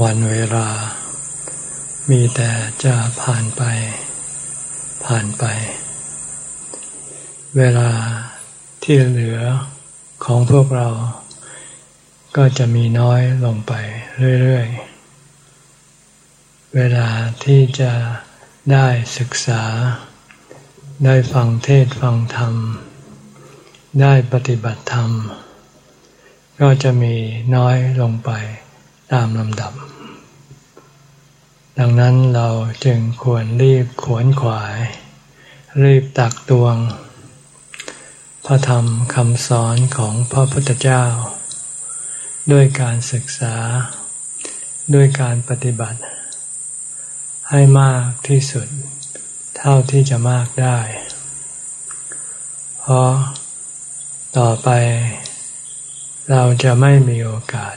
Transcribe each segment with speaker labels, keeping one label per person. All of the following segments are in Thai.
Speaker 1: วันเวลา มีแต่จะผ่านไป ผ่านไป เวลาที่เหลือของพวกเรา ก็จะมีน้อยลงไปเรื่อยๆ เวลาที่จะได้ศึกษา ได้ฟังเทศฟังธรรม ได้ปฏิบัติธรรม ก็จะมีน้อยลงไปตามลำดับ ดังนั้นเราจึงควรรีบขวนขวาย รีบตักตวง พระธรรมคำสอนของพระพุทธเจ้า ด้วยการศึกษา ด้วยการปฏิบัติ ให้มากที่สุด เท่าที่จะมากได้ เพราะต่อไป เราจะไม่มีโอกาส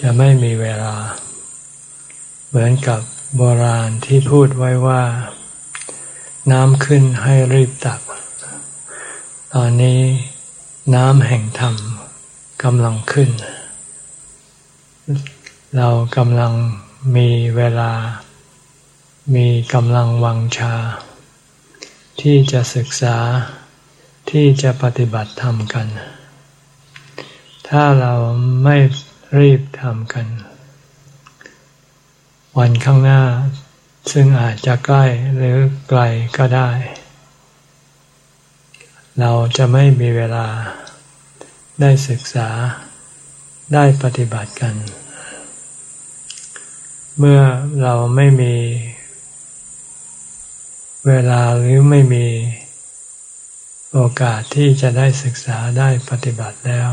Speaker 1: จะไม่มีเวลา เหมือนกับโบราณที่พูดไว้ว่า น้ำขึ้นให้รีบตัก ตอนนี้น้ำแห่งธรรมกำลังขึ้น เรากำลังมีเวลา มีกำลังวังชา ที่จะศึกษาที่จะปฏิบัติธรรมกัน ถ้าเราไม่รีบทำกัน วันข้างหน้า ซึ่งอาจจะใกล้หรือไกลก็ได้ เราจะไม่มีเวลาได้ศึกษาได้ปฏิบัติกัน เมื่อเราไม่มีเวลาหรือไม่มีโอกาสที่จะได้ศึกษาได้ปฏิบัติแล้ว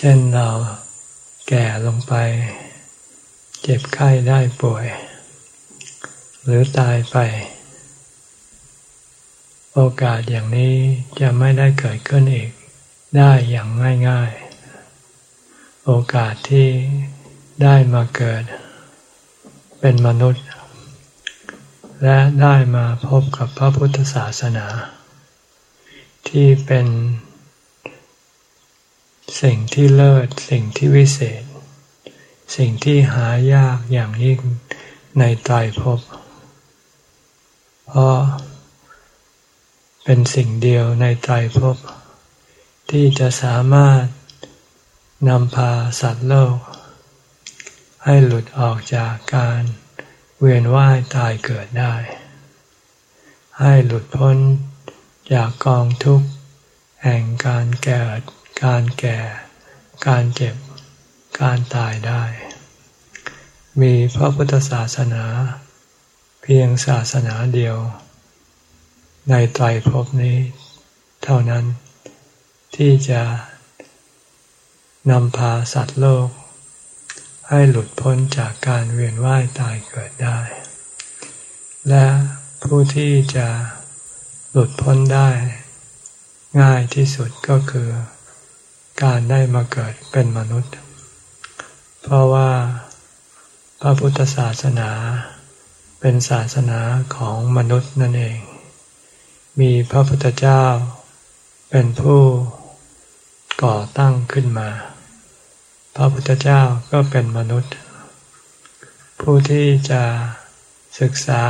Speaker 1: เช่นเราแก่ลงไป เจ็บไข้ได้ป่วย หรือตายไป โอกาสอย่างนี้จะไม่ได้เกิดขึ้นอีกได้อย่างง่ายๆ โอกาสที่ได้มาเกิด เป็นมนุษย์ และได้มาพบกับพระพุทธศาสนา ที่เป็น สิ่งที่เลิศสิ่งที่วิเศษ สิ่งที่หายากอย่างยิ่งในไตรภพเพราะเป็นสิ่งเดียวในไตรภพที่จะสามารถนำพาสัตว์โลก ให้หลุดออกจากการเวียนว่ายตายเกิดได้ ให้หลุดพ้นจากกองทุกข์แห่งการเกิด การแก่ การเจ็บ การตายได้ มีพระพุทธศาสนา เพียงศาสนาเดียว ในไตรภพนี้ เท่านั้นที่จะนำพาสัตว์โลก ให้หลุดพ้นจากการเวียนว่ายตายเกิดได้ และผู้ที่จะหลุดพ้นได้ ง่ายที่สุดก็คือ การได้มาเกิดเป็นมนุษย์ เพราะว่าพระพุทธศาสนาเป็นศาสนาของมนุษย์นั่นเอง มีพระพุทธเจ้าเป็นผู้ก่อตั้งขึ้นมา พระพุทธเจ้าก็เป็นมนุษย์ ผู้ที่จะศึกษา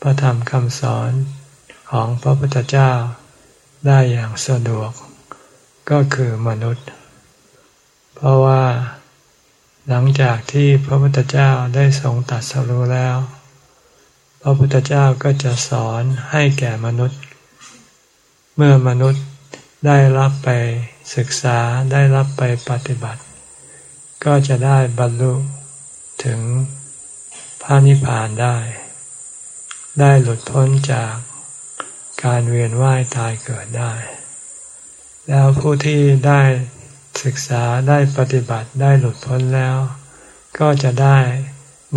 Speaker 1: พระธรรมคำสอนของพระพุทธเจ้าได้อย่างสะดวก ก็คือมนุษย์ เพราะว่าหลังจากที่พระพุทธเจ้าได้ทรงตัดสรู้แล้ว พระพุทธเจ้าก็จะสอนให้แก่มนุษย์ เมื่อมนุษย์ได้รับไปศึกษาได้รับไปปฏิบัติ ก็จะได้บรรลุถึงพระนิพพานได้ ได้หลุดพ้นจากการเวียนว่ายตายเกิดได้ แล้วผู้ที่ได้ศึกษาได้ปฏิบัติได้หลุดพ้นแล้ว ก็จะได้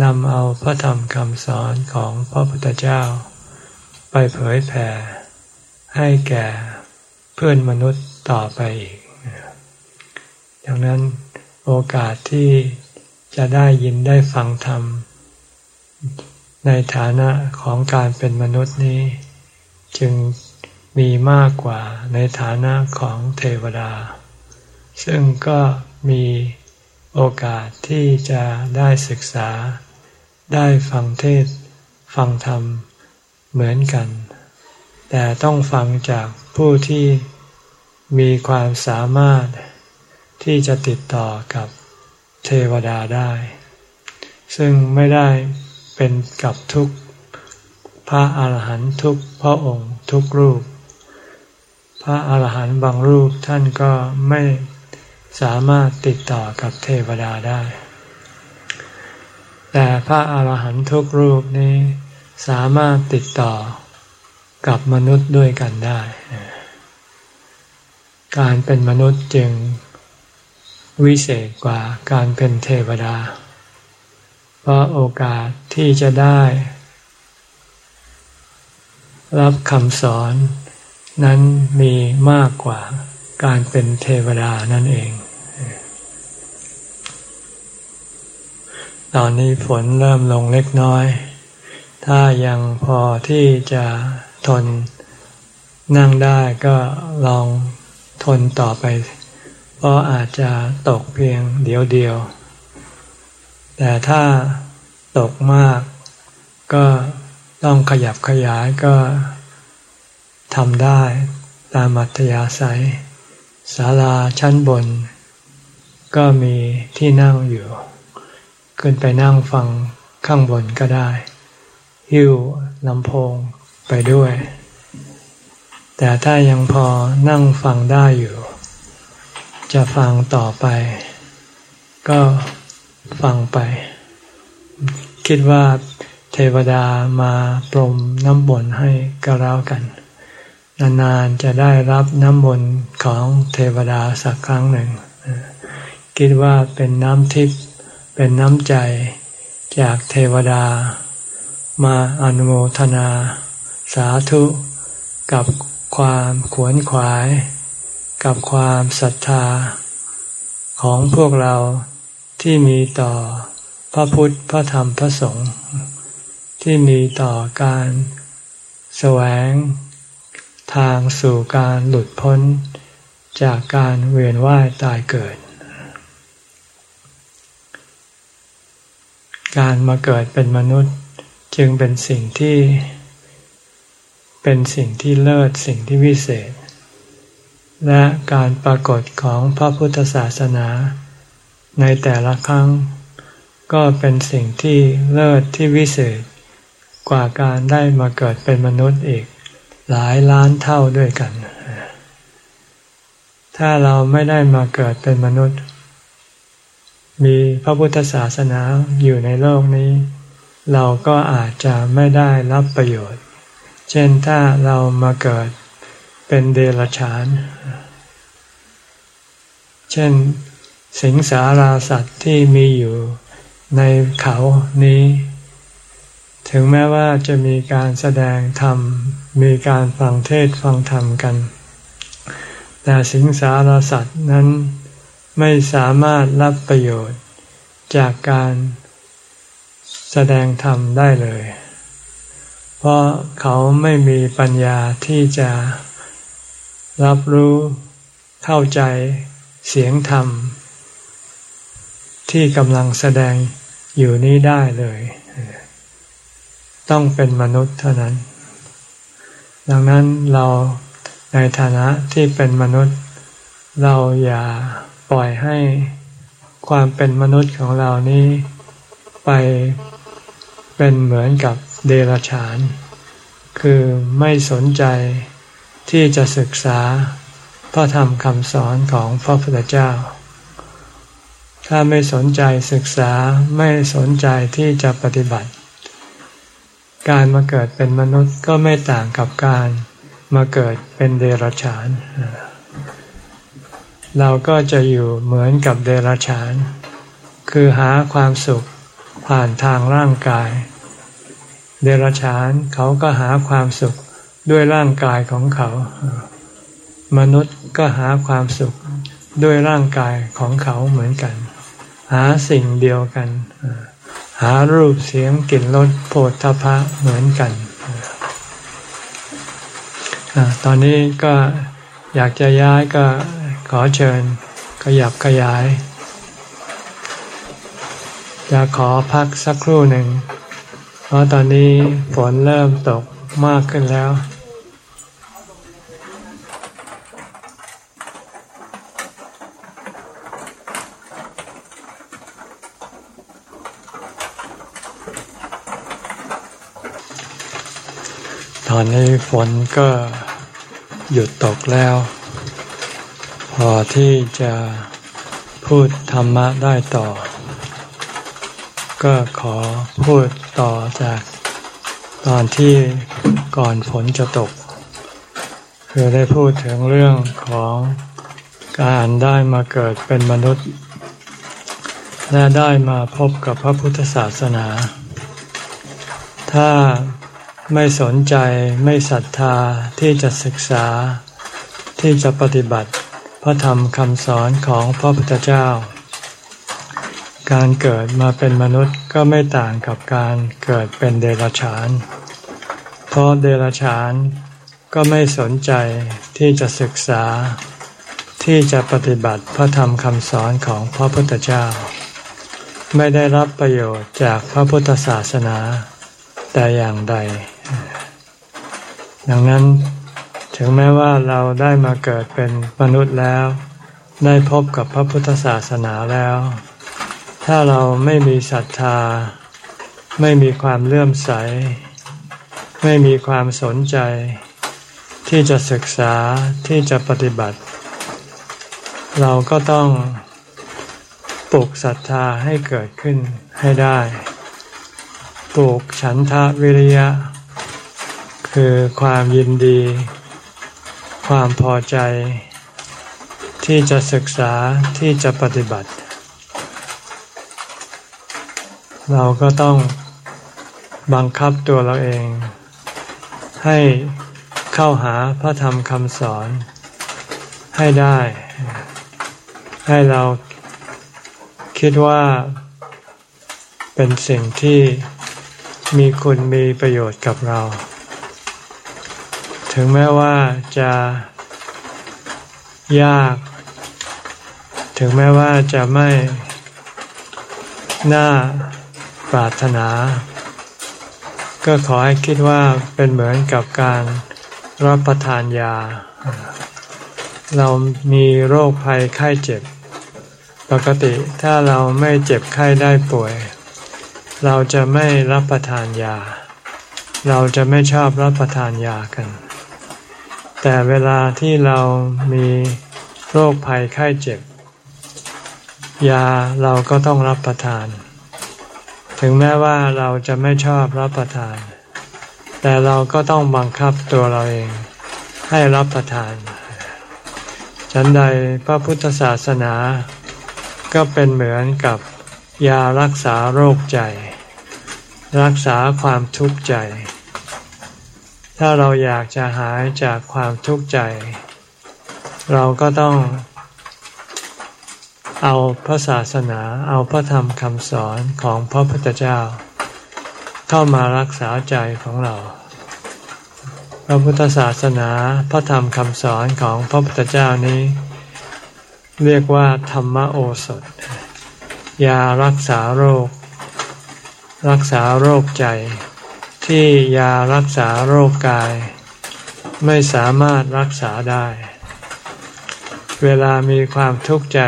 Speaker 1: นำเอาพระธรรมคำสอนของพระพุทธเจ้า ไปเผยแผ่ ให้แก่เพื่อนมนุษย์ต่อไปอีก ดังนั้นโอกาสที่จะได้ยินได้ฟังธรรม ในฐานะของการเป็นมนุษย์นี้ จึง มีมากกว่าในฐานะของเทวดา ซึ่งก็มีโอกาสที่จะได้ศึกษา ได้ฟังเทศ ฟังธรรมเหมือนกัน แต่ต้องฟังจากผู้ที่มีความสามารถที่จะติดต่อกับเทวดาได้ ซึ่งไม่ได้เป็นกับทุกพระอาหารหันต์ทุกพระองค์ทุกรูป พระอาหารหันต์บางรูปท่านก็ไม่สามารถติดต่อกับเทวดาได้ แต่พระอาหารหันต์ทุกรูปนี้สามารถติดต่อกับมนุษย์ด้วยกันได้ การเป็นมนุษย์จึงวิเศษกว่าการเป็นเทวดา เพราะโอกาสที่จะได้ รับคำสอน นั้นมีมากกว่าการเป็นเทวดานั่นเอง ตอนนี้ฝนเริ่มลงเล็กน้อย ถ้ายังพอที่จะทนนั่งได้ก็ลองทนต่อไป เพราะอาจจะตกเพียงเดียวเดียว แต่ถ้าตกมากก็ต้องขยับขยายก็ ทำได้ตามอัธยาศัยศาลาชั้นบน ก็มีที่นั่งอยู่ ขึ้นไปนั่งฟังข้างบนก็ได้ หิ้วลำโพงไปด้วย แต่ถ้ายังพอนั่งฟังได้อยู่ จะฟังต่อไป ก็ฟังไป คิดว่าเทวดามาปรมน้ำบนให้ก็แล้วกัน นานๆจะได้รับน้ำมนต์ของเทวดาสักครั้งหนึ่ง คิดว่าเป็นน้ำทิพย์เป็นน้ำใจจากเทวดา มาอนุโมทนา สาธุ กับความขวนขวาย กับความศรัทธา ของพวกเราที่มีต่อพระพุทธพระธรรมพระสงฆ์ที่มีต่อการแสวง ทางสู่การหลุดพ้นจากการเวียนว่ายตายเกิด การมาเกิดเป็นมนุษย์จึงเป็นสิ่งที่เป็นสิ่งที่เลิศสิ่งที่วิเศษ และการปรากฏของพระพุทธศาสนา ในแต่ละครั้ง ก็เป็นสิ่งที่เลิศที่วิเศษ กว่าการได้มาเกิดเป็นมนุษย์อีก หลายล้านเท่าด้วยกัน ถ้าเราไม่ได้มาเกิดเป็นมนุษย์ มีพระพุทธศาสนาอยู่ในโลกนี้ เราก็อาจจะไม่ได้รับประโยชน์ เช่นถ้าเรามาเกิดเป็นเดรัจฉาน เช่นสิงสาราสัตว์ที่มีอยู่ในเขานี้ ถึงแม้ว่าจะมีการแสดงธรรม มีการฟังเทศฟังธรรมกัน แต่สิงสารสัตว์นั้นไม่สามารถรับประโยชน์จากการแสดงธรรมได้เลย เพราะเขาไม่มีปัญญาที่จะรับรู้เข้าใจเสียงธรรม ที่กำลังแสดงอยู่นี้ได้เลย ต้องเป็นมนุษย์เท่านั้น ดังนั้นเราในฐานะที่เป็นมนุษย์ เราอย่าปล่อยให้ความเป็นมนุษย์ของเรานี้ไปเป็นเหมือนกับเดรัจฉาน คือไม่สนใจที่จะศึกษาพระธรรมคำสอนของพระพุทธเจ้า ถ้าไม่สนใจศึกษาไม่สนใจที่จะปฏิบัติ การมาเกิดเป็นมนุษย์ก็ไม่ต่างกับการมาเกิดเป็นเดรัจฉาน เราก็จะอยู่เหมือนกับเดรัจฉาน คือหาความสุขผ่านทางร่างกาย เดรัจฉานเขาก็หาความสุขด้วยร่างกายของเขา มนุษย์ก็หาความสุขด้วยร่างกายของเขาเหมือนกัน หาสิ่งเดียวกัน หารูปเสียงกลิ่นรสโผฏฐพะเหมือนกันอตอนนี้ก็อยากจะย้ายก็ขอเชิญขยับขยายอยากขอพักสักครู่หนึ่ง เพราะตอนนี้ฝนเริ่มตกมากขึ้นแล้ว อนนี้ฝนก็หยุดตกแล้ว พอที่จะพูดธรรมะได้ต่อ ก็ขอพูดต่อจากตอนที่ก่อนฝนจะตก คือได้พูดถึงเรื่องของการได้มาเกิดเป็นมนุษย์ และได้มาพบกับพระพุทธศาสนา ถ้า ไม่สนใจไม่ศรัทธาที่จะศึกษา ที่จะปฏิบัติ พระธรรมคำสอนของพระพุทธเจ้า การเกิดมาเป็นมนุษย์ก็ไม่ต่างกับการเกิดเป็นเดรัจฉาน เพราะเดรัจฉานก็ไม่สนใจที่จะศึกษา ที่จะปฏิบัติพระธรรมคำสอนของพระพุทธเจ้า ไม่ได้รับประโยชน์จากพระพุทธศาสนาแต่อย่างใด ดังนั้นถึงแม้ว่าเราได้มาเกิดเป็นมนุษย์แล้ว ได้พบกับพระพุทธศาสนาแล้ว ถ้าเราไม่มีศรัทธา ไม่มีความเลื่อมใส ไม่มีความสนใจ ที่จะศึกษาที่จะปฏิบัติ เราก็ต้องปลูกศรัทธาให้เกิดขึ้นให้ได้ ปลูกฉันทะวิริยะ คือความยินดี ความพอใจ ที่จะศึกษาที่จะปฏิบัติ เราก็ต้องบังคับตัวเราเอง ให้เข้าหาพระธรรมคำสอนให้ได้ ให้เราคิดว่าเป็นสิ่งที่มีคุณมีประโยชน์กับเรา ถึงแม้ว่าจะยาก ถึงแม้ว่าจะไม่น่าปรารถนา ก็ขอให้คิดว่าเป็นเหมือนกับการรับประทานยา เรามีโรคภัยไข้เจ็บ ปกติถ้าเราไม่เจ็บไข้ได้ป่วย เราจะไม่รับประทานยา เราจะไม่ชอบรับประทานยากัน แต่เวลาที่เรามีโรคภัยไข้เจ็บ ยาเราก็ต้องรับประทาน ถึงแม้ว่าเราจะไม่ชอบรับประทาน แต่เราก็ต้องบังคับตัวเราเองให้รับประทาน ฉันใดพระพุทธศาสนา ก็เป็นเหมือนกับยารักษาโรคใจ รักษาความทุกข์ใจ ถ้าเราอยากจะหายจากความทุกข์ใจ เราก็ต้อง เอาพระศาสนาเอาพระธรรมคำสอนของพระพุทธเจ้า เข้ามารักษาใจของเรา พระพุทธศาสนาพระธรรมคำสอนของพระพุทธเจ้านี้ เรียกว่าธรรมโอสถยารักษาโรค รักษาโรคใจ ที่ยารักษาโรคกาย ไม่สามารถรักษาได้ เวลามีความทุกข์ใจ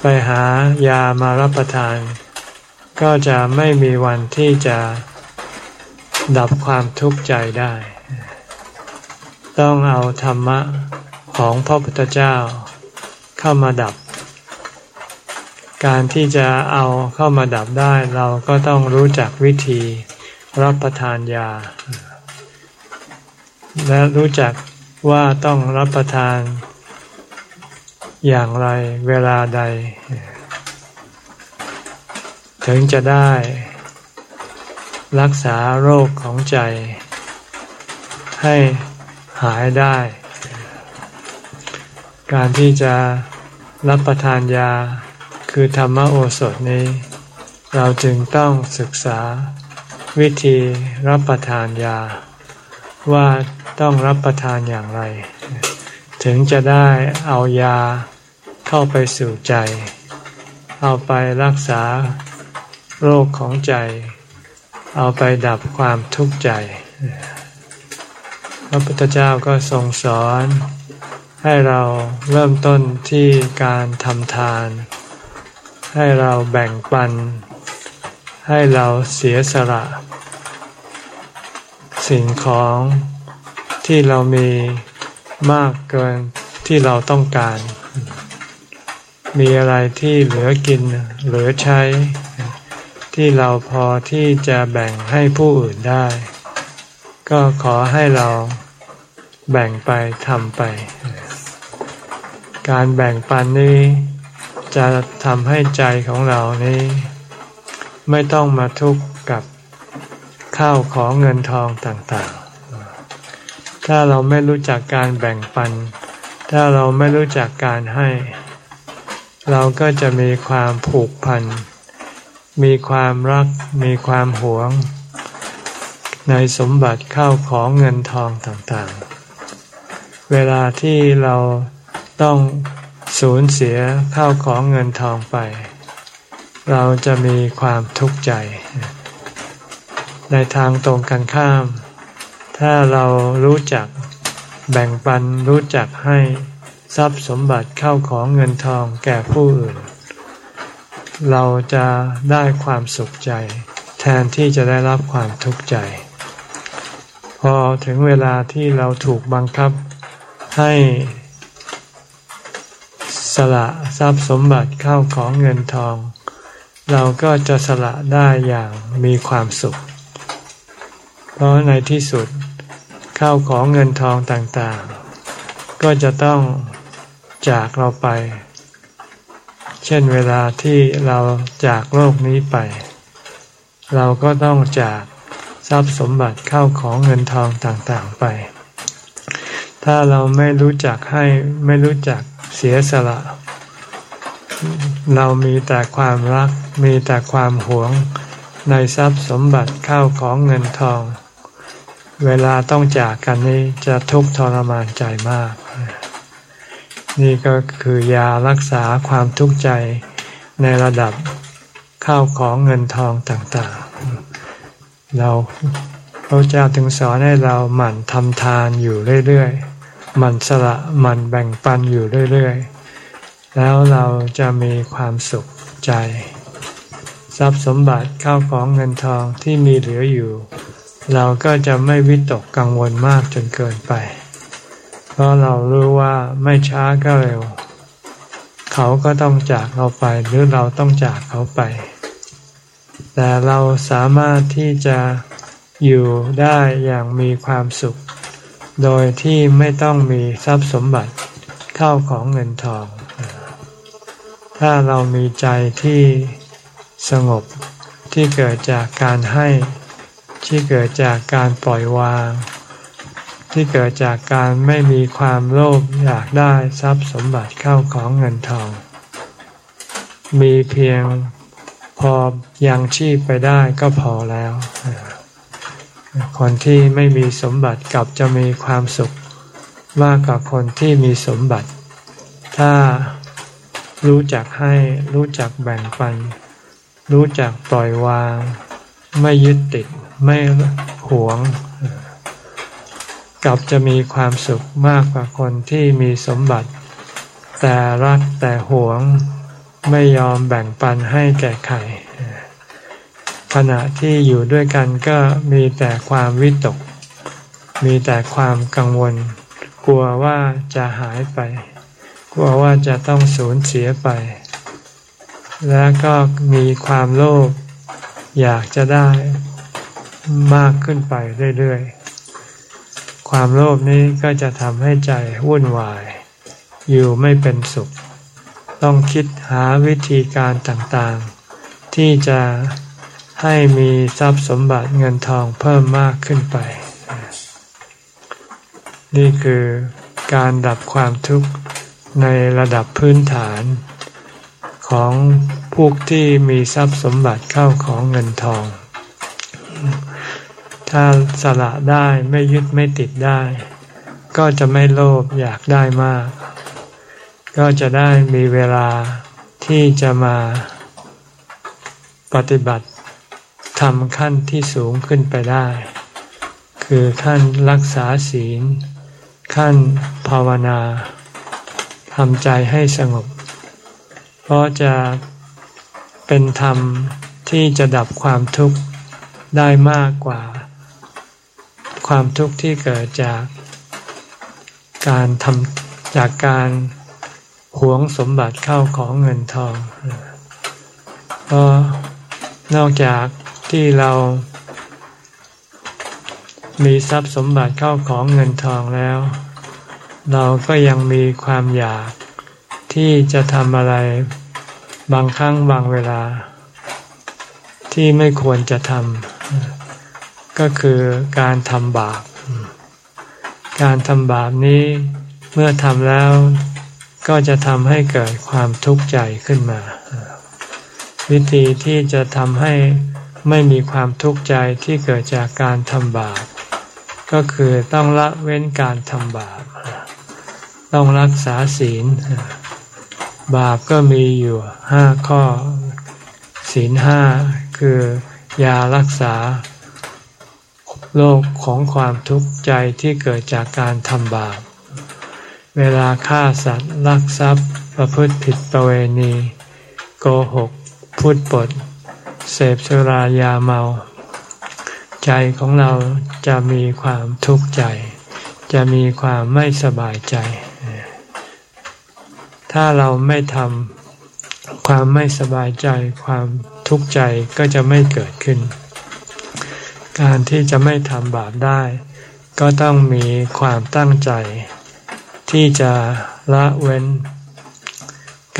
Speaker 1: ไปหายามารับประทาน ก็จะไม่มีวันที่จะดับความทุกข์ใจได้ ต้องเอาธรรมะของพระพุทธเจ้าเข้ามาดับ การที่จะเอาเข้ามาดับได้เราก็ต้องรู้จักวิธี รับประทานยา และรู้จักว่าต้องรับประทานอย่างไรเวลาใด ถึงจะได้ รักษาโรคของใจ ให้หายได้ การที่จะรับประทานยาคือธรรมโอสถนี้ เราจึงต้องศึกษา วิธีรับประทานยา ว่าต้องรับประทานอย่างไร ถึงจะได้เอายาเข้าไปสู่ใจ เอาไปรักษาโรคของใจ เอาไปดับความทุกข์ใจ พระพุทธเจ้าก็ทรงสอนให้เราเริ่มต้นที่การทำทาน ให้เราแบ่งปัน ให้เราเสียสละ สิ่งของที่เรามีมากเกินที่เราต้องการ มีอะไรที่เหลือกินเหลือใช้ ที่เราพอที่จะแบ่งให้ผู้อื่นได้ ก็ขอให้เราแบ่งไปทำไป การแบ่งปันนี้จะทำให้ใจของเรานี้ ไม่ต้องมาทุกข์กับข้าวของเงินทองต่างๆ ถ้าเราไม่รู้จักการแบ่งปัน ถ้าเราไม่รู้จักการให้ เราก็จะมีความผูกพัน มีความรัก มีความหวง ในสมบัติข้าวของเงินทองต่างๆ เวลาที่เราต้องสูญเสียข้าวของเงินทองไป เราจะมีความทุกข์ใจ ในทางตรงกันข้าม ถ้าเรารู้จักแบ่งปันรู้จักให้ทรัพย์สมบัติเข้าของเงินทองแก่ผู้อื่น เราจะได้ความสุขใจ แทนที่จะได้รับความทุกข์ใจ พอถึงเวลาที่เราถูกบังคับให้สละทรัพย์สมบัติเข้าของเงินทอง เราก็จะสละได้อย่างมีความสุข เพราะในที่สุดข้าวของเงินทองต่างๆ ก็จะต้องจากเราไป เช่นเวลาที่เราจากโลกนี้ไป เราก็ต้องจากทรัพย์สมบัติเข้าของเงินทองต่างๆไป ถ้าเราไม่รู้จักให้ไม่รู้จักเสียสละ เรามีแต่ความรัก มีแต่ความหวง ในทรัพย์สมบัติเข้าของเงินทอง เวลาต้องจากกันนี้จะทุกข์ทรมานใจมาก นี่ก็คือยารักษาความทุกข์ใจในระดับข้าวของเงินทองต่างๆ เราพระเจ้าถึงสอนให้เราหมั่นทำทานอยู่เรื่อยๆ หมั่นสละ หมั่นแบ่งปันอยู่เรื่อยๆ แล้วเราจะมีความสุขใจ ทรัพย์สมบัติข้าวของเงินทองที่มีเหลืออยู่ เราก็จะไม่วิตกกังวลมากจนเกินไป เพราะเรารู้ว่าไม่ช้าก็เร็ว เขาก็ต้องจากเราไปหรือเราต้องจากเขาไป แต่เราสามารถที่จะอยู่ได้อย่างมีความสุข โดยที่ไม่ต้องมีทรัพย์สมบัติเข้าของเงินทอง ถ้าเรามีใจที่สงบที่เกิดจากการให้ ที่เกิดจากการปล่อยวาง ที่เกิดจากการไม่มีความโลภอยากได้ทรัพย์สมบัติเข้าของเงินทอง มีเพียงพอยังชีพไปได้ก็พอแล้ว คนที่ไม่มีสมบัติกลับจะมีความสุขมากกว่าคนที่มีสมบัติ ถ้า รู้จักให้รู้จักแบ่งปัน รู้จักปล่อยวาง ไม่ยึดติด ไม่หวงกับจะมีความสุขมากกว่าคนที่มีสมบัติ แต่รักแต่หวง ไม่ยอมแบ่งปันให้แก่ใครขณะที่อยู่ด้วยกันก็มีแต่ความวิตก มีแต่ความกังวล กลัวว่าจะหายไป กลัวว่าจะต้องสูญเสียไป แล้วก็มีความโลภอยากจะได้มากขึ้นไปเรื่อยๆ ความโลภนี้ก็จะทำให้ใจวุ่นวาย อยู่ไม่เป็นสุข ต้องคิดหาวิธีการต่างๆ ที่จะให้มีทรัพย์สมบัติเงินทองเพิ่มมากขึ้นไป นี่คือการดับความทุกข์ ในระดับพื้นฐานของพวกที่มีทรัพย์สมบัติเข้าของเงินทอง ถ้าสละได้ไม่ยึดไม่ติดได้ ก็จะไม่โลภอยากได้มาก ก็จะได้มีเวลาที่จะมาปฏิบัติทำขั้นที่สูงขึ้นไปได้ คือขั้นรักษาศีล ขั้นภาวนา ทำใจให้สงบ เพราะจะเป็นธรรมที่จะดับความทุกข์ได้มากกว่า ความทุกข์ที่เกิดจากการทำจากการหวงสมบัติเข้าของเงินทองเพราะนอกจากที่เรามีทรัพย์สมบัติเข้าของเงินทองแล้ว เราก็ยังมีความอยากที่จะทำอะไรบางครั้งบางเวลา ที่ไม่ควรจะทำก็คือการทำบาป การทำบาปนี้เมื่อทำแล้วก็จะทำให้เกิดความทุกข์ใจขึ้นมา วิธีที่จะทำให้ไม่มีความทุกข์ใจที่เกิดจากการทำบาป ก็คือต้องละเว้นการทำบาป ต้องรักษาศีล บาปก็มีอยู่ห้าข้อ ศีลห้าคือยารักษา โลกของความทุกข์ใจที่เกิดจากการทำบาป เวลาฆ่าสัตว์ลักทรัพย์ ประพฤติผิดประเวณี โกหก พูดปด เสพสุรายาเมา ใจของเราจะมีความทุกข์ใจ จะมีความไม่สบายใจ ถ้าเราไม่ทำความไม่สบายใจ ความทุกข์ใจก็จะไม่เกิดขึ้น การที่จะไม่ทำบาปได้ ก็ต้องมีความตั้งใจ ที่จะละเว้น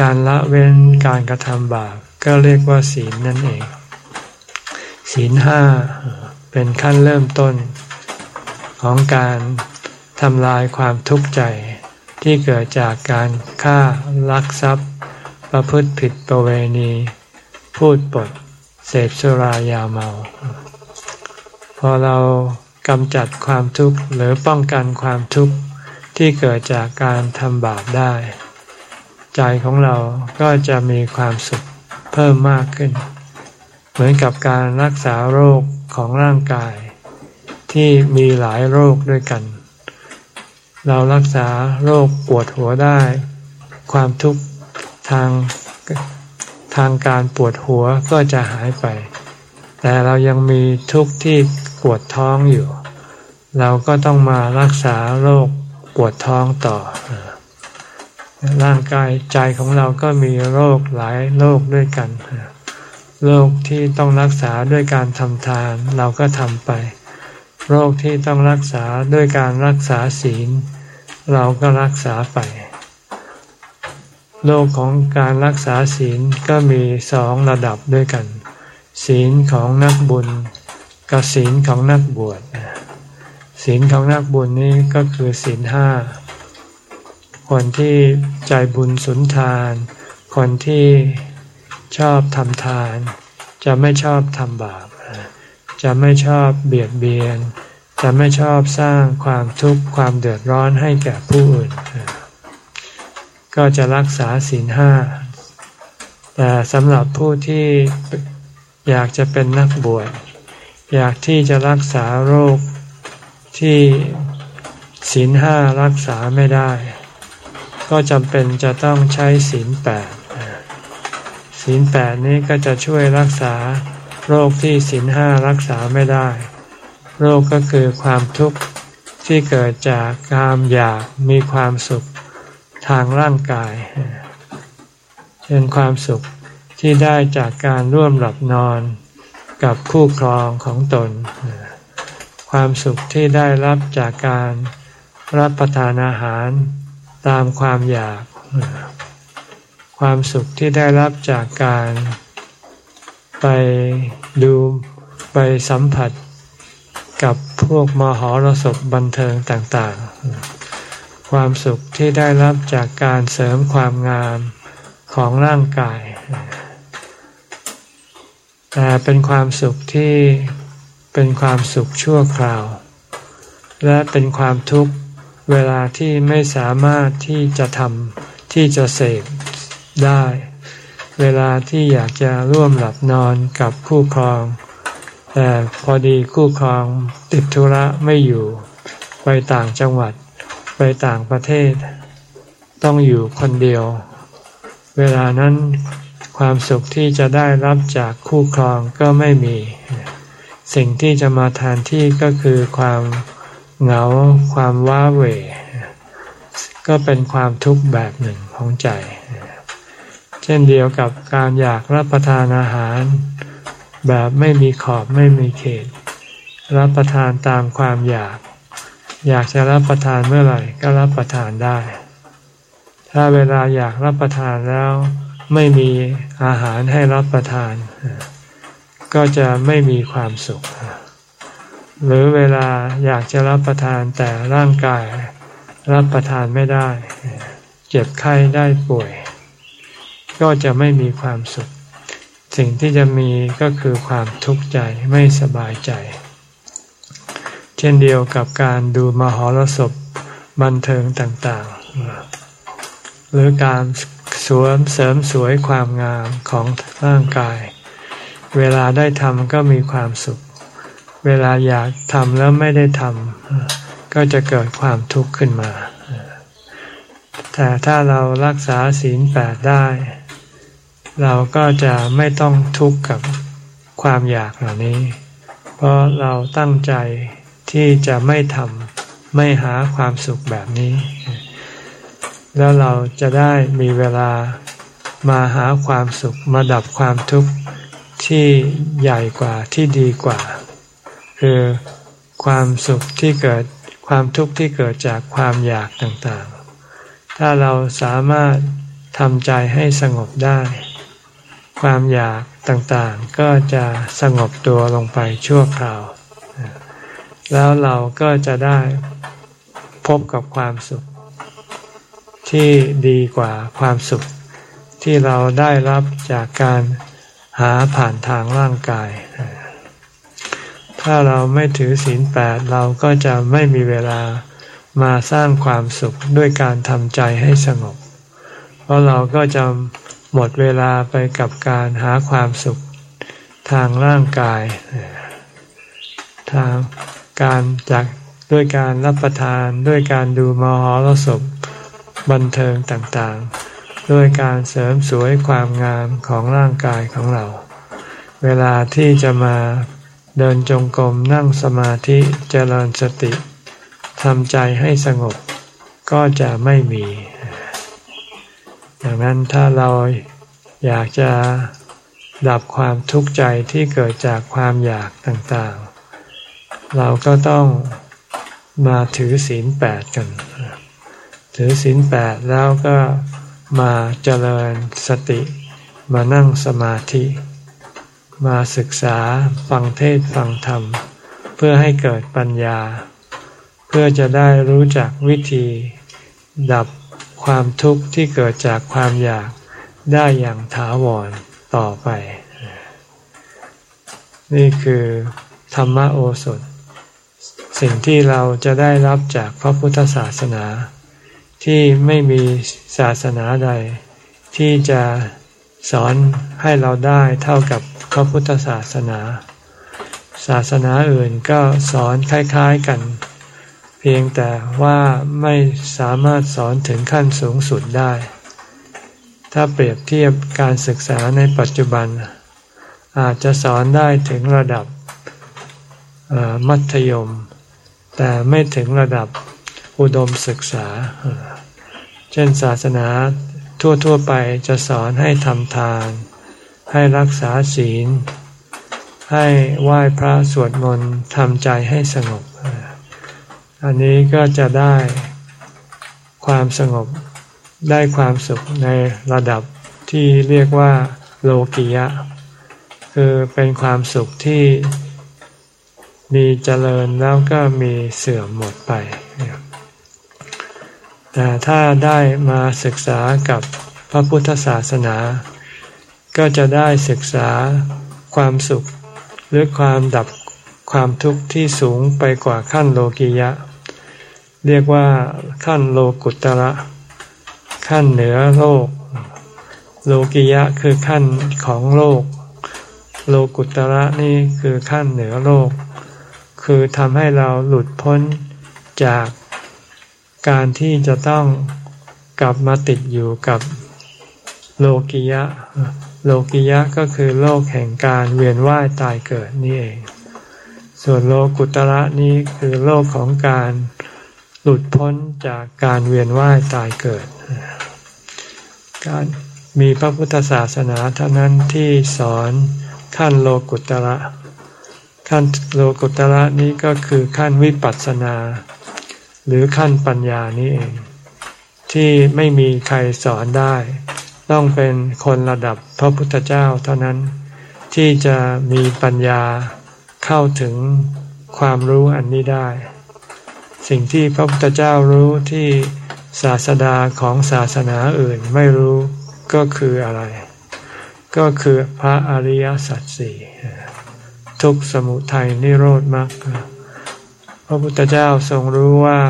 Speaker 1: การละเว้นการกระทำบาปก็เรียกว่าศีลนั่นเอง ศีลห้าเป็นขั้นเริ่มต้นของการทำลายความทุกข์ใจ ที่เกิดจากการฆ่าลักทรัพย์ ประพฤติผิดประเวณี พูดปด เสพสุรายาเมา พอเรากำจัดความทุกข์หรือป้องกันความทุกข์ที่เกิดจากการทำบาปได้ ใจของเราก็จะมีความสุขเพิ่มมากขึ้น เหมือนกับการรักษาโรคของร่างกาย ที่มีหลายโรคด้วยกัน เรารักษาโรคปวดหัวได้ ความทุกข์ทางทางการปวดหัวก็จะหายไป แต่เรายังมีทุกข์ที่ปวดท้องอยู่ เราก็ต้องมารักษาโรคปวดท้องต่อ ร่างกายใจของเราก็มีโรคหลายโรคด้วยกัน โรคที่ต้องรักษาด้วยการทำทานเราก็ทำไป โรคที่ต้องรักษาด้วยการรักษาศีล เราก็รักษาไปโรคของการรักษาศีลก็มีสองระดับด้วยกัน ศีลของนักบุญกับศีลของนักบวชศีลของนักบุญนี้ก็คือศีลห้าคนที่ใจบุญสุนทาน คนที่ชอบทำทาน จะไม่ชอบทำบาป จะไม่ชอบเบียดเบียน จะไม่ชอบสร้างความทุกข์ความเดือดร้อนให้แก่ผู้อื่น ก็จะรักษาศีลห้า แต่สำหรับผู้ที่อยากจะเป็นนักบวชอยากที่จะรักษาโรคที่ศีลห้ารักษาไม่ได้ ก็จำเป็นจะต้องใช้ศีลแปดศีลแปดนี้ก็จะช่วยรักษาโรคที่ศีลห้ารักษาไม่ได้ โรคก็คือความทุกข์ที่เกิดจากการอยากมีความสุขทางร่างกาย เช่นความสุขที่ได้จากการร่วมหลับนอนกับคู่ครองของตน ความสุขที่ได้รับจากการรับประทานอาหารตามความอยาก ความสุขที่ได้รับจากการไปดูไปสัมผัส กับพวกมหรสพบันเทิงต่างๆ ความสุขที่ได้รับจากการเสริมความงามของร่างกาย แต่เป็นความสุขที่เป็นความสุขชั่วคราว และเป็นความทุกข์เวลาที่ไม่สามารถที่จะทำที่จะเสกได้ เวลาที่อยากจะร่วมหลับนอนกับคู่ครอง แต่พอดีคู่ครองติดธุระไม่อยู่ ไปต่างจังหวัด ไปต่างประเทศ ต้องอยู่คนเดียว เวลานั้นความสุขที่จะได้รับจากคู่ครองก็ไม่มี สิ่งที่จะมาแทนที่ก็คือความเหงาความว้าเหวก็เป็นความทุกข์แบบหนึ่งของใจ เช่นเดียวกับการอยากรับประทานอาหาร แบบไม่มีขอบไม่มีเขต รับประทานตามความอยาก อยากจะรับประทานเมื่อไหร่ก็รับประทานได้ ถ้าเวลาอยากรับประทานแล้วไม่มีอาหารให้รับประทาน ก็จะไม่มีความสุข หรือเวลาอยากจะรับประทานแต่ร่างกายรับประทานไม่ได้ เจ็บไข้ได้ป่วย ก็จะไม่มีความสุข สิ่งที่จะมีก็คือความทุกข์ใจไม่สบายใจ เช่นเดียวกับการดูมหรสพบันเทิงต่างๆ หรือการสวมเสริมสวยความงามของร่างกาย เวลาได้ทำก็มีความสุข เวลาอยากทำแล้วไม่ได้ทำก็จะเกิดความทุกข์ขึ้นมา แต่ถ้าเรารักษาศีลแปดได้ เราก็จะไม่ต้องทุกข์กับความอยากเหล่านี้ เพราะเราตั้งใจที่จะไม่ทำไม่หาความสุขแบบนี้ แล้วเราจะได้มีเวลามาหาความสุขมาดับความทุกข์ที่ใหญ่กว่าที่ดีกว่า คือความสุขที่เกิดความทุกข์ที่เกิดจากความอยากต่างๆ ถ้าเราสามารถทำใจให้สงบได้ ความอยากต่างๆ ก็จะสงบตัวลงไปชั่วคราว แล้วเราก็จะได้พบกับความสุข ที่ดีกว่าความสุข ที่เราได้รับจากการหาผ่านทางร่างกาย ถ้าเราไม่ถือศีลแปดเราก็จะไม่มีเวลามาสร้างความสุขด้วยการทำใจให้สงบ เพราะเราก็จะ หมดเวลาไปกับการหาความสุขทางร่างกาย ทางการจากด้วยการรับประทานด้วยการดูมหรสพบันเทิงต่างๆ ด้วยการเสริมสวยความงามของร่างกายของเรา เวลาที่จะมาเดินจงกรมนั่งสมาธิเจริญสติทำใจให้สงบก็จะไม่มี ดังนั้นถ้าเราอยากจะดับความทุกข์ใจที่เกิดจากความอยากต่างๆ เราก็ต้องมาถือศีลแปดกัน ถือศีลแปดแล้วก็มาเจริญสติ มานั่งสมาธิ มาศึกษาฟังเทศฟังธรรม เพื่อให้เกิดปัญญา เพื่อจะได้รู้จักวิธีดับ ความทุกข์ที่เกิดจากความอยากได้อย่างถาวรต่อไป นี่คือธรรมโอสถ สิ่งที่เราจะได้รับจากพระพุทธศาสนา ที่ไม่มีศาสนาใด ที่จะสอนให้เราได้เท่ากับพระพุทธศาสนา ศาสนาอื่นก็สอนคล้าย ๆกัน เพียงแต่ว่าไม่สามารถสอนถึงขั้นสูงสุดได้ ถ้าเปรียบเทียบการศึกษาในปัจจุบัน อาจจะสอนได้ถึงระดับมัธยม แต่ไม่ถึงระดับอุดมศึกษา เช่นศาสนาทั่วๆไปจะสอนให้ทำทาน ให้รักษาศีล ให้ไหว้พระสวดมนต์ทำใจให้สงบ อันนี้ก็จะได้ความสงบได้ความสุขในระดับที่เรียกว่าโลกิยะ คือเป็นความสุขที่มีเจริญแล้วก็มีเสื่อมหมดไป แต่ถ้าได้มาศึกษากับพระพุทธศาสนา ก็จะได้ศึกษาความสุขหรือความดับ ความทุกข์ที่สูงไปกว่าขั้นโลกิยะ เรียกว่าขั้นโลกุตระ ขั้นเหนือโลก โลกิยะคือขั้นของโลก โลกุตระนี่คือขั้นเหนือโลก คือทำให้เราหลุดพ้นจากการที่จะต้องกลับมาติดอยู่กับโลกิยะ โลกิยะก็คือโลกแห่งการเวียนว่ายตายเกิดนี่เอง ส่วนโลกุตระนี้คือโลกของการหลุดพ้นจากการเวียนว่ายตายเกิด การมีพระพุทธศาสนาเท่านั้นที่สอนขั้นโลกุตระ ขั้นโลกุตระนี้ก็คือขั้นวิปัสสนา หรือขั้นปัญญานี้เอง ที่ไม่มีใครสอนได้ ต้องเป็นคนระดับพระพุทธเจ้าเท่านั้นที่จะมีปัญญา เข้าถึงความรู้อันนี้ได้ สิ่งที่พระพุทธเจ้ารู้ที่ศาสดาของศาสนาอื่นไม่รู้ก็คืออะไร ก็คือพระอริยสัจสี่ทุกสมุทัยนิโรธมรรคพระพุทธเจ้าทรงรู้ว่า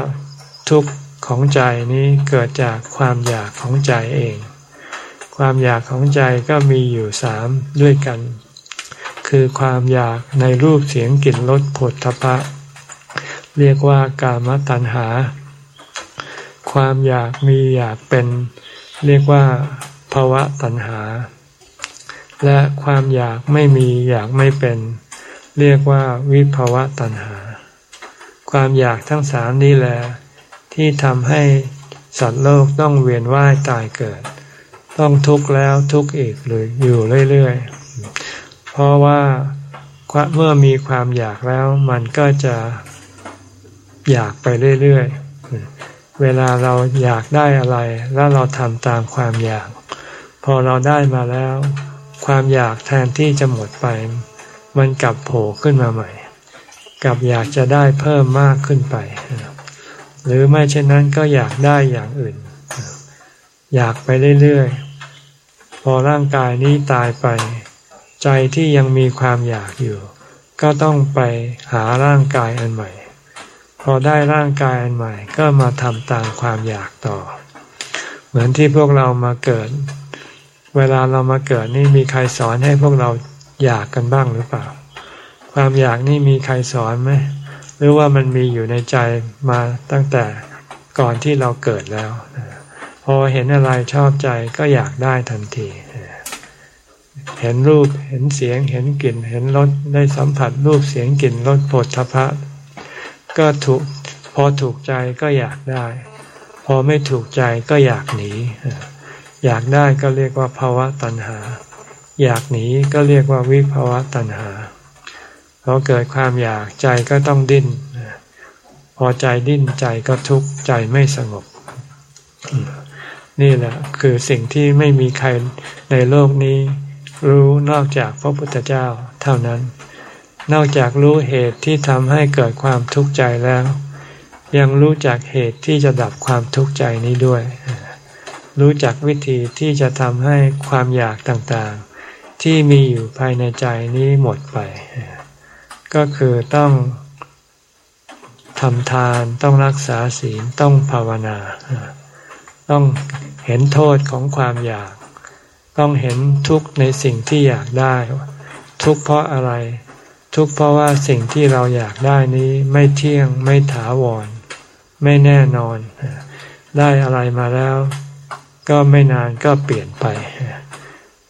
Speaker 1: ทุกของใจนี้เกิดจากความอยากของใจเอง ความอยากของใจก็มีอยู่สามด้วยกัน คือความอยากในรูปเสียงกลิ่นรสผลทพะ เรียกว่ากามตัณหา ความอยากมีอยากเป็น เรียกว่าภาวะตัณหา และความอยากไม่มีอยากไม่เป็น เรียกว่าวิภาวะตัณหา ความอยากทั้งสามนี้แหละที่ทำให้สัตว์โลกต้องเวียนว่ายตายเกิด ต้องทุกข์แล้วทุกข์อีกหรืออยู่เรื่อยๆ เพราะว่าเมื่อมีความอยากแล้ว มันก็จะอยากไปเรื่อยๆ เวลาเราอยากได้อะไร แล้วเราทำตามความอยาก พอเราได้มาแล้ว ความอยากแทนที่จะหมดไป มันกลับโผล่ขึ้นมาใหม่กลับอยากจะได้เพิ่มมากขึ้นไป หรือไม่เช่นนั้นก็อยากได้อย่างอื่น อยากไปเรื่อยๆ พอร่างกายนี้ตายไป ใจที่ยังมีความอยากอยู่ ก็ต้องไปหาร่างกายอันใหม่ พอได้ร่างกายอันใหม่ ก็มาทำตามความอยากต่อ เหมือนที่พวกเรามาเกิด เวลาเรามาเกิดนี่มีใครสอนให้พวกเราอยากกันบ้างหรือเปล่า ความอยากนี่มีใครสอนไหมหรือว่ามันมีอยู่ในใจมาตั้งแต่ก่อนที่เราเกิดแล้ว พอเห็นอะไรชอบใจก็อยากได้ทันที เห็นรูปเห็นเสียงเห็นกลิ่นเห็นรสได้สัมผัสรูปเสียงกลิ่นรสผลทพะก็ถูกพอถูกใจก็อยากได้ พอไม่ถูกใจก็อยากหนี อยากได้ก็เรียกว่าภาวะตัณหา อยากหนีก็เรียกว่าวิภาวะตัณหาพอเกิดความอยากใจก็ต้องดิ้น พอใจดิ้นใจก็ทุกข์ใจไม่สงบ นี่แหละคือสิ่งที่ไม่มีใครในโลกนี้ รู้นอกจากพระพุทธเจ้าเท่านั้น นอกจากรู้เหตุที่ทำให้เกิดความทุกข์ใจแล้ว ยังรู้จักเหตุที่จะดับความทุกข์ใจนี้ด้วย รู้จักวิธีที่จะทำให้ความอยากต่างๆ ที่มีอยู่ภายในใจนี้หมดไป ก็คือต้องทำทานต้องรักษาศีลต้องภาวนา ต้องเห็นโทษของความอยาก ต้องเห็นทุกข์ในสิ่งที่อยากได้ ทุกข์เพราะอะไร ทุกข์เพราะว่าสิ่งที่เราอยากได้นี้ไม่เที่ยงไม่ถาวร ไม่แน่นอน ได้อะไรมาแล้ว ก็ไม่นานก็เปลี่ยนไป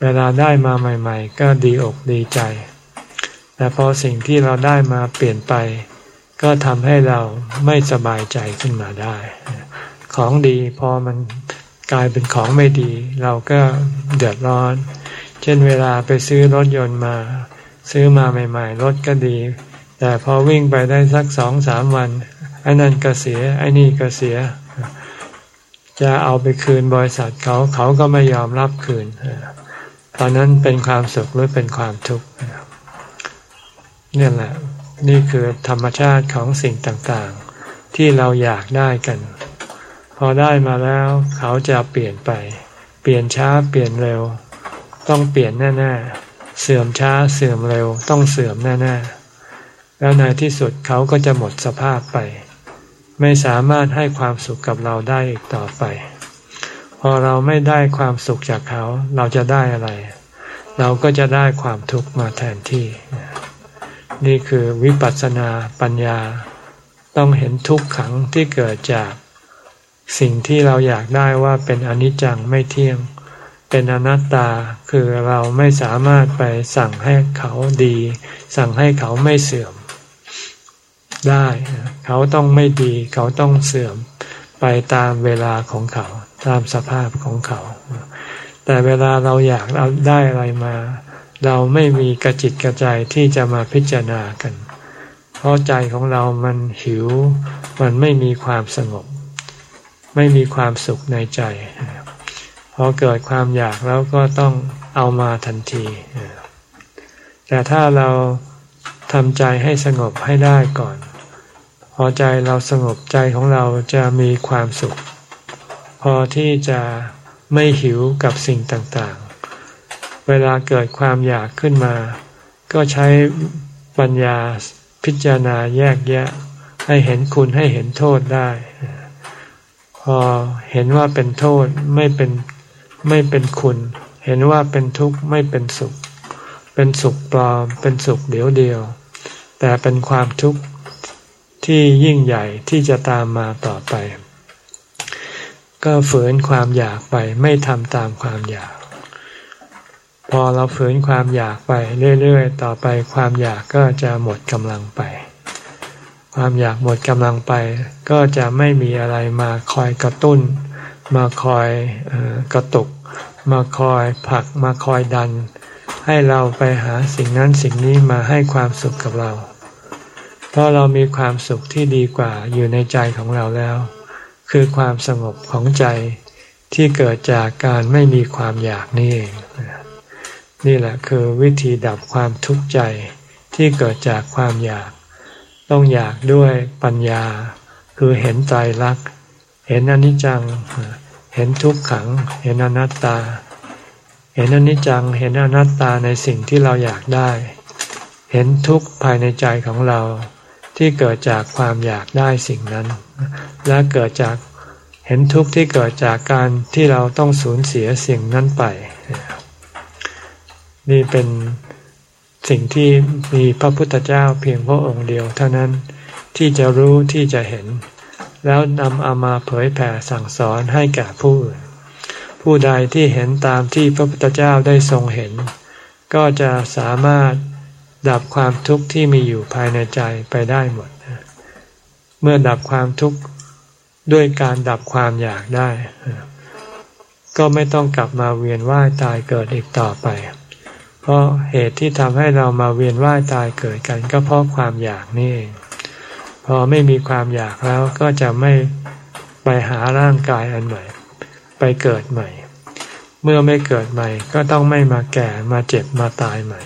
Speaker 1: เวลาได้มาใหม่ ๆ ก็ดีอกดีใจ แต่พอสิ่งที่เราได้มาเปลี่ยนไป ก็ทำให้เราไม่สบายใจขึ้นมาได้ ของดีพอมัน กลายเป็นของไม่ดี เราก็เดือดร้อน เช่นเวลาไปซื้อรถยนต์มา ซื้อมาใหม่ ๆ รถก็ดี แต่พอวิ่งไปได้สักสองสามวันไอ้นั่นก็เสียไอ้นี่ก็เสีย จะเอาไปคืนบริษัทเขาเขาก็ไม่ยอมรับคืนตอนนั้นเป็นความสุขหรือเป็นความทุกข์นี่แหละ นี่คือธรรมชาติของสิ่งต่างๆ ที่เราอยากได้กัน พอได้มาแล้วเขาจะเปลี่ยนไป เปลี่ยนช้าเปลี่ยนเร็ว ต้องเปลี่ยนแน่ๆ เสื่อมช้าเสื่อมเร็ว ต้องเสื่อมแน่ๆ แล้วในที่สุดเขาก็จะหมดสภาพไป ไม่สามารถให้ความสุขกับเราได้อีกต่อไป พอเราไม่ได้ความสุขจากเขาเราจะได้อะไร เราก็จะได้ความทุกข์มาแทนที่ นี่คือวิปัสสนาปัญญา ต้องเห็นทุกขังที่เกิดจาก สิ่งที่เราอยากได้ว่าเป็นอนิจจังไม่เที่ยง เป็นอนัตตาคือเราไม่สามารถไปสั่งให้เขาดี สั่งให้เขาไม่เสื่อมได้ เขาต้องไม่ดี เขาต้องเสื่อมไปตามเวลาของเขา ตามสภาพของเขา แต่เวลาเราอยากเราได้อะไรมา เราไม่มีกระจิตกระใจที่จะมาพิจารณากัน เพราะใจของเรามันหิว มันไม่มีความสงบ ไม่มีความสุขในใจพอเกิดความอยากแล้วก็ต้องเอามาทันทีแต่ถ้าเราทำใจให้สงบให้ได้ก่อน พอใจเราสงบใจของเราจะมีความสุข พอที่จะไม่หิวกับสิ่งต่างๆ เวลาเกิดความอยากขึ้นมา ก็ใช้ปัญญาพิจารณาแยกแยะ ให้เห็นคุณให้เห็นโทษได้ พอเห็นว่าเป็นโทษไม่เป็นไม่เป็นคุณ เห็นว่าเป็นทุกข์ไม่เป็นสุข เป็นสุขปลอม เป็นสุขเดียวเดียว แต่เป็นความทุกข์ที่ยิ่งใหญ่ที่จะตามมาต่อไป ก็ฝืนความอยากไปไม่ทำตามความอยาก พอเราฝืนความอยากไปเรื่อยๆ ต่อไปความอยากก็จะหมดกำลังไป ความอยากหมดกำลังไป ก็จะไม่มีอะไรมาคอยกระตุ้น มาคอยกระตุก มาคอยผลักมาคอยดัน ให้เราไปหาสิ่งนั้นสิ่งนี้มาให้ความสุขกับเรา เพราะเรามีความสุขที่ดีกว่าอยู่ในใจของเราแล้ว คือความสงบของใจที่เกิดจากการไม่มีความอยากนี่เองนี่แหละคือวิธีดับความทุกข์ใจที่เกิดจากความอยาก ต้องอยากด้วยปัญญา คือเห็นใจรัก เห็นอนิจจัง เห็นทุกขัง เห็นอนัตตา เห็นอนิจจัง เห็นอนัตตาในสิ่งที่เราอยากได้ เห็นทุกข์ภายในใจของเราที่เกิดจากความอยากได้สิ่งนั้น และเกิดจากเห็นทุกข์ที่เกิดจากการที่เราต้องสูญเสียสิ่งนั้นไป นี่เป็น สิ่งที่มีพระพุทธเจ้าเพียงพระองค์เดียว เท่านั้นที่จะรู้ที่จะเห็น แล้วนำเอามาเผยแผ่สั่งสอนให้แก่ผู้อื่นผู้ใดที่เห็นตามที่พระพุทธเจ้าได้ทรงเห็น ก็จะสามารถดับความทุกข์ที่มีอยู่ภายในใจไปได้หมด เมื่อดับความทุกข์ด้วยการดับความอยากได้ ก็ไม่ต้องกลับมาเวียนว่ายตายเกิดอีกต่อไป เพราะเหตุที่ทำให้เรามาเวียนว่ายตายเกิดกัน ก็เพราะความอยากนี่เองพอไม่มีความอยากแล้วก็จะไม่ไปหาร่างกายอันใหม่ ไปเกิดใหม่ เมื่อไม่เกิดใหม่ ก็ต้องไม่มาแก่มาเจ็บมาตายใหม่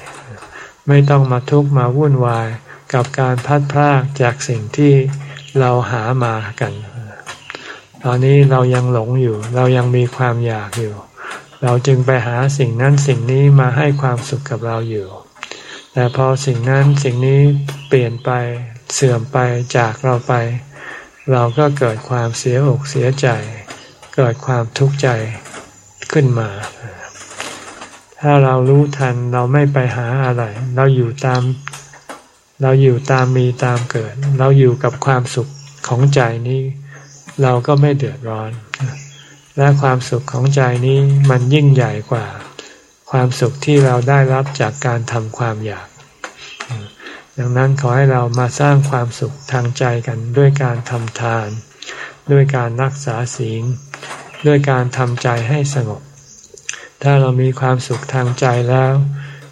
Speaker 1: ไม่ต้องมาทุกข์มาวุ่นวายกับการพัดพรากจากสิ่งที่เราหามากัน ตอนนี้เรายังหลงอยู่ เรายังมีความอยากอยู่ เราจึงไปหาสิ่งนั้นสิ่งนี้มาให้ความสุขกับเราอยู่ แต่พอสิ่งนั้นสิ่งนี้เปลี่ยนไปเสื่อมไปจากเราไป เราก็เกิดความเสียอกเสียใจ เกิดความทุกข์ใจขึ้นมา ถ้าเรารู้ทันเราไม่ไปหาอะไร เราอยู่ตาม เราอยู่ตามมีตามเกิด เราอยู่กับความสุขของใจนี้ เราก็ไม่เดือดร้อน และความสุขของใจนี้มันยิ่งใหญ่กว่า ความสุขที่เราได้รับจากการทำความอยาก ดังนั้นขอให้เรามาสร้างความสุขทางใจกันด้วยการทำทาน ด้วยการรักษาศีล ด้วยการทำใจให้สงบ ถ้าเรามีความสุขทางใจแล้ว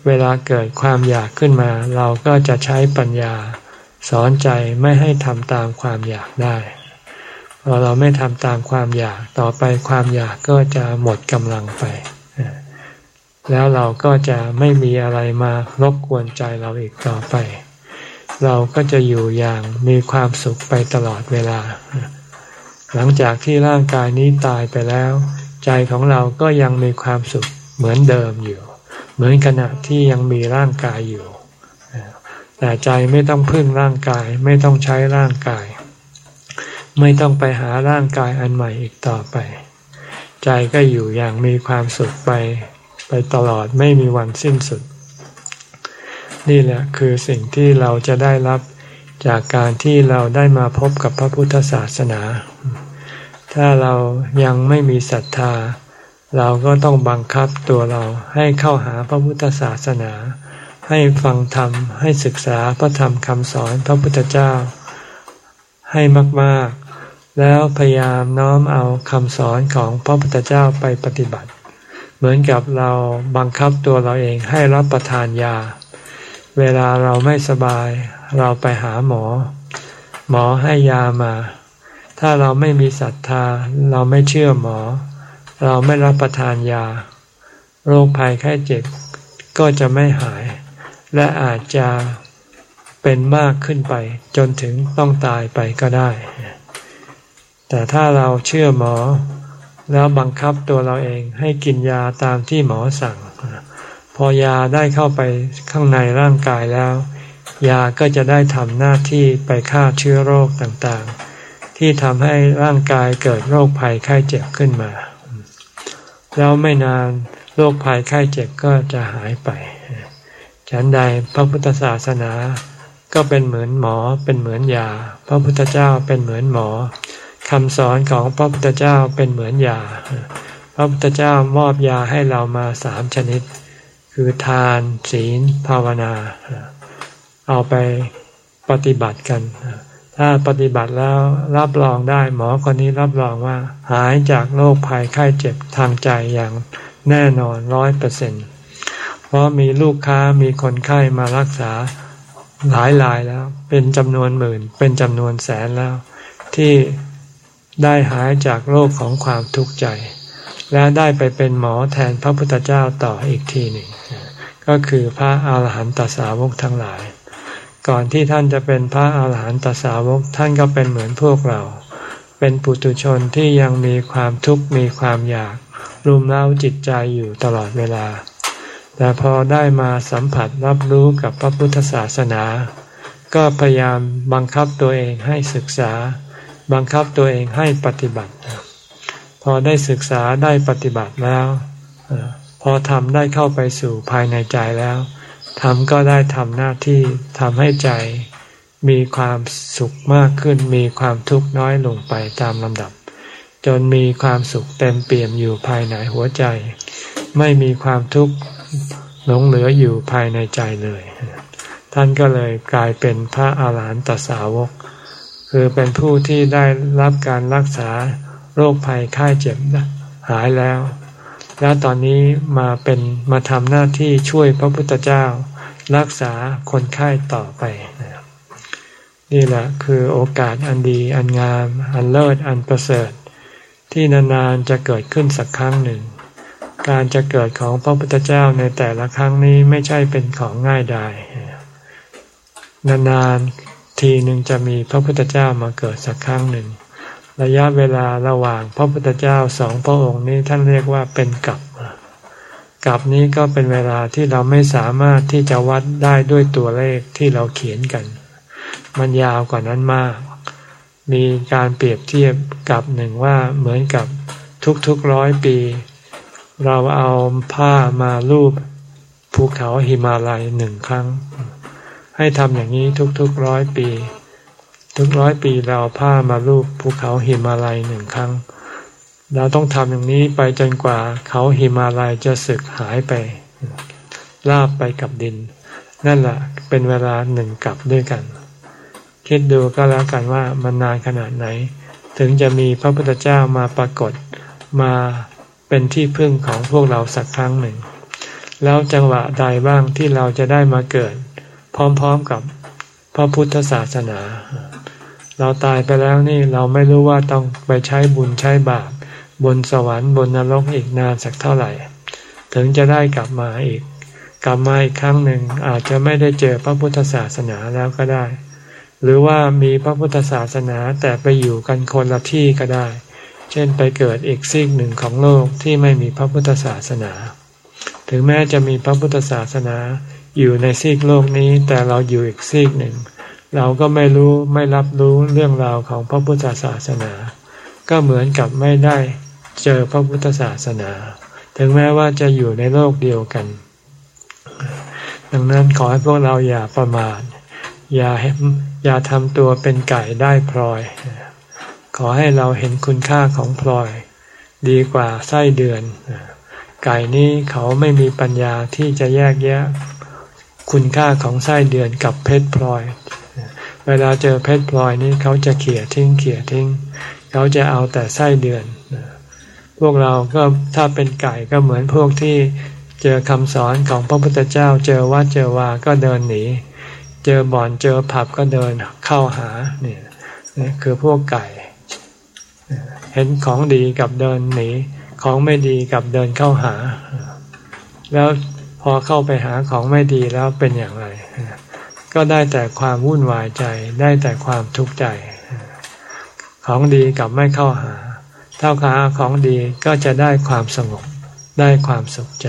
Speaker 1: เวลาเกิดความอยากขึ้นมา เราก็จะใช้ปัญญา สอนใจไม่ให้ทำตามความอยากได้ พอเราไม่ทำตามความอยากต่อไปความอยากก็จะหมดกำลังไป แล้วเราก็จะไม่มีอะไรมารบกวนใจเราอีกต่อไป เราก็จะอยู่อย่างมีความสุขไปตลอดเวลา หลังจากที่ร่างกายนี้ตายไปแล้ว ใจของเราก็ยังมีความสุขเหมือนเดิมอยู่ เหมือนขณะที่ยังมีร่างกายอยู่ แต่ใจไม่ต้องพึ่งร่างกาย ไม่ต้องใช้ร่างกาย ไม่ต้องไปหาร่างกายอันใหม่อีกต่อไป ใจก็อยู่อย่างมีความสุขไป ไปตลอดไม่มีวันสิ้นสุด นี่แหละคือสิ่งที่เราจะได้รับจากการที่เราได้มาพบกับพระพุทธศาสนา ถ้าเรายังไม่มีศรัทธา เราก็ต้องบังคับตัวเราให้เข้าหาพระพุทธศาสนา ให้ฟังธรรม ให้ศึกษาพระธรรมคำสอนพระพุทธเจ้า ให้มาก แล้วพยายามน้อมเอาคำสอนของพระพุทธเจ้าไปปฏิบัติ เหมือนกับเราบังคับตัวเราเองให้รับประทานยา เวลาเราไม่สบาย เราไปหาหมอ หมอให้ยามา ถ้าเราไม่มีศรัทธา เราไม่เชื่อหมอ เราไม่รับประทานยา โรคภัยไข้เจ็บก็จะไม่หาย และอาจจะเป็นมากขึ้นไป จนถึงต้องตายไปก็ได้ แต่ถ้าเราเชื่อหมอ แล้วบังคับตัวเราเองให้กินยาตามที่หมอสั่ง พอยาได้เข้าไปข้างในร่างกายแล้ว ยาก็จะได้ทำหน้าที่ไปฆ่าเชื้อโรคต่างๆ ที่ทำให้ร่างกายเกิดโรคภัยไข้เจ็บขึ้นมา แล้วไม่นานโรคภัยไข้เจ็บก็จะหายไปฉันใดพระพุทธศาสนา ก็เป็นเหมือนหมอเป็นเหมือนยา พระพุทธเจ้าเป็นเหมือนหมอ คำสอนของพระพุทธเจ้าเป็นเหมือนยา พระพุทธเจ้ามอบยาให้เรามาสามชนิด คือทาน ศีล ภาวนา เอาไปปฏิบัติกัน ถ้าปฏิบัติแล้วรับรองได้หมอคนนี้รับรองว่า หายจากโรคภัยไข้เจ็บทางใจอย่างแน่นอนร้อยเปอร์เซ็นเพราะมีลูกค้ามีคนไข้มารักษาหลายรายแล้ว เป็นจำนวนหมื่น เป็นจำนวนแสนแล้ว ที่ ได้หายจากโรคของความทุกข์ใจ และได้ไปเป็นหมอแทนพระพุทธเจ้าต่ออีกทีหนึ่ง ก็คือพระอาหารหันตสาวกทั้งหลาย ก่อนที่ท่านจะเป็นพระอาหารหันตสาวกท่านก็เป็นเหมือนพวกเรา เป็นปุตุชนที่ยังมีความทุกข์มีความอยากรุมเร้าจิตใจอยู่ตลอดเวลา แต่พอได้มาสัมผัสรับรู้กับพระพุทธศาสนา ก็พยายามบังคับตัวเองให้ศึกษา บังคับตัวเองให้ปฏิบัติ พอได้ศึกษาได้ปฏิบัติแล้ว พอทำได้เข้าไปสู่ภายในใจแล้วธรรมก็ได้ทำหน้าที่ทำให้ใจมีความสุขมากขึ้น มีความทุกข์น้อยลงไปตามลำดับ จนมีความสุขเต็มเปี่ยมอยู่ภายในหัวใจ ไม่มีความทุกข์หลงเหลืออยู่ภายในใจเลย ท่านก็เลยกลายเป็นพระอาหารหันตสาวก คือเป็นผู้ที่ได้รับการรักษาโรคภัยไข้เจ็บหายแล้ว แล้วตอนนี้มาเป็นมาทำหน้าที่ช่วยพระพุทธเจ้า รักษาคนไข้ต่อไป นี่แหละคือโอกาสอันดีอันงาม อันเลิศอันประเสริฐ ที่นานๆจะเกิดขึ้นสักครั้งหนึ่ง การจะเกิดของพระพุทธเจ้าในแต่ละครั้งนี้ไม่ใช่เป็นของง่ายดายนานๆ ทีหนึ่งจะมีพระพุทธเจ้ามาเกิดสักครั้งหนึ่ง ระยะเวลาระหว่างพระพุทธเจ้าสองพระองค์นี้ท่านเรียกว่าเป็นกับกับนี้ก็เป็นเวลาที่เราไม่สามารถที่จะวัดได้ด้วยตัวเลขที่เราเขียนกัน มันยาวกว่านั้นมาก มีการเปรียบเทียบกับหนึ่งว่าเหมือนกับทุกๆร้อยปี เราเอาผ้ามาลูบภูเขาหิมาลัยหนึ่งครั้ง ให้ทำอย่างนี้ทุกๆร้อยปี ทุกร้อยปีเราผ้ามาลูบภูเขาหิมาลัยหนึ่งครั้ง เราต้องทำอย่างนี้ไปจนกว่าเขาหิมาลัยจะสึกหายไปลาบไปกับดิน นั่นแหละเป็นเวลาหนึ่งกับด้วยกัน คิดดูก็แล้วกันว่ามันนานขนาดไหน ถึงจะมีพระพุทธเจ้ามาปรากฏมาเป็นที่พึ่งของพวกเราสักครั้งหนึ่ง แล้วจังหวะใดบ้างที่เราจะได้มาเกิด พร้อมๆกับพระพุทธศาสนา เราตายไปแล้วนี่เราไม่รู้ว่าต้องไปใช้บุญใช้บาปบนสวรรค์บนนรกอีกนานสักเท่าไหร่ ถึงจะได้กลับมาอีก กลับมาอีกครั้งหนึ่งอาจจะไม่ได้เจอพระพุทธศาสนาแล้วก็ได้ หรือว่ามีพระพุทธศาสนาแต่ไปอยู่กันคนละที่ก็ได้ เช่นไปเกิดอีกซีกหนึ่งของโลกที่ไม่มีพระพุทธศาสนา ถึงแม้จะมีพระพุทธศาสนา อยู่ในซีกโลกนี้ แต่เราอยู่อีกซีกหนึ่ง เราก็ไม่รู้ไม่รับรู้เรื่องราวของพระพุทธศาสนา ก็เหมือนกับไม่ได้เจอพระพุทธศาสนา ถึงแม้ว่าจะอยู่ในโลกเดียวกัน ดังนั้นขอให้พวกเราอย่าประมาทอย่าอย่าทำตัวเป็นไก่ได้พลอย ขอให้เราเห็นคุณค่าของพลอย ดีกว่าไส้เดือน ไก่นี้เขาไม่มีปัญญาที่จะแยกแยะ คุณค่าของไส้เดือนกับเพชรพลอย เวลาเจอเพชรพลอยนี้เขาจะเขี่ยทิ้งเขี่ยทิ้ง เขาจะเอาแต่ไส้เดือน พวกเราก็ถ้าเป็นไก่ก็เหมือนพวกที่เจอคำสอนของพระพุทธเจ้า เจอวัดเจอวาก็เดินหนี เจอบ่อนเจอผับก็เดินเข้าหาเนี่ยนี่คือพวกไก่ เห็นของดีกับเดินหนี ของไม่ดีกับเดินเข้าหา แล้ว พอเข้าไปหาของไม่ดีแล้วเป็นอย่างไร ก็ได้แต่ความวุ่นวายใจ ได้แต่ความทุกข์ใจ ของดีกับไม่เข้าหา เท่ากับของดีก็จะได้ความสงบ ได้ความสุขใจ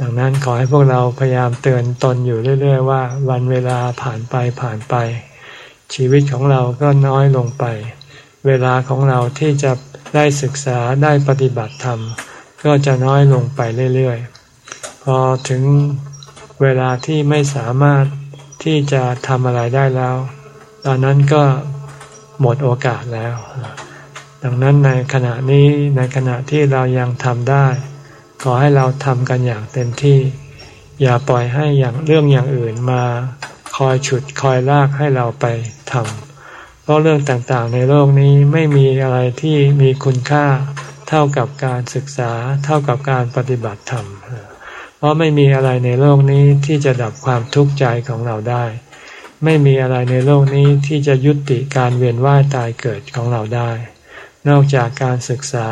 Speaker 1: ดังนั้นขอให้พวกเราพยายามเตือนตนอยู่เรื่อย ๆ ว่า วันเวลาผ่านไปผ่านไป ชีวิตของเราก็น้อยลงไป เวลาของเราที่จะได้ศึกษาได้ปฏิบัติธรรม ก็จะน้อยลงไปเรื่อยๆ อถึงเวลาที่ไม่สามารถที่จะทำอะไรได้แล้ว ตอนนั้นก็หมดโอกาสแล้ว ดังนั้นในขณะนี้ในขณะที่เรายังทำได้ ขอให้เราทำกันอย่างเต็มที่ อย่าปล่อยให้อย่างเรื่องอย่างอื่นมาคอยฉุดคอยลากให้เราไปทำเพราะเรื่องต่างๆในโลกนี้ไม่มีอะไรที่มีคุณค่าเท่ากับการศึกษาเท่ากับการปฏิบัติธรรม เพราะไม่มีอะไรในโลกนี้ที่จะดับความทุกข์ใจของเราได้ ไม่มีอะไรในโลกนี้ที่จะยุติการเวียนว่ายตายเกิดของเราได้ นอกจากการศึกษา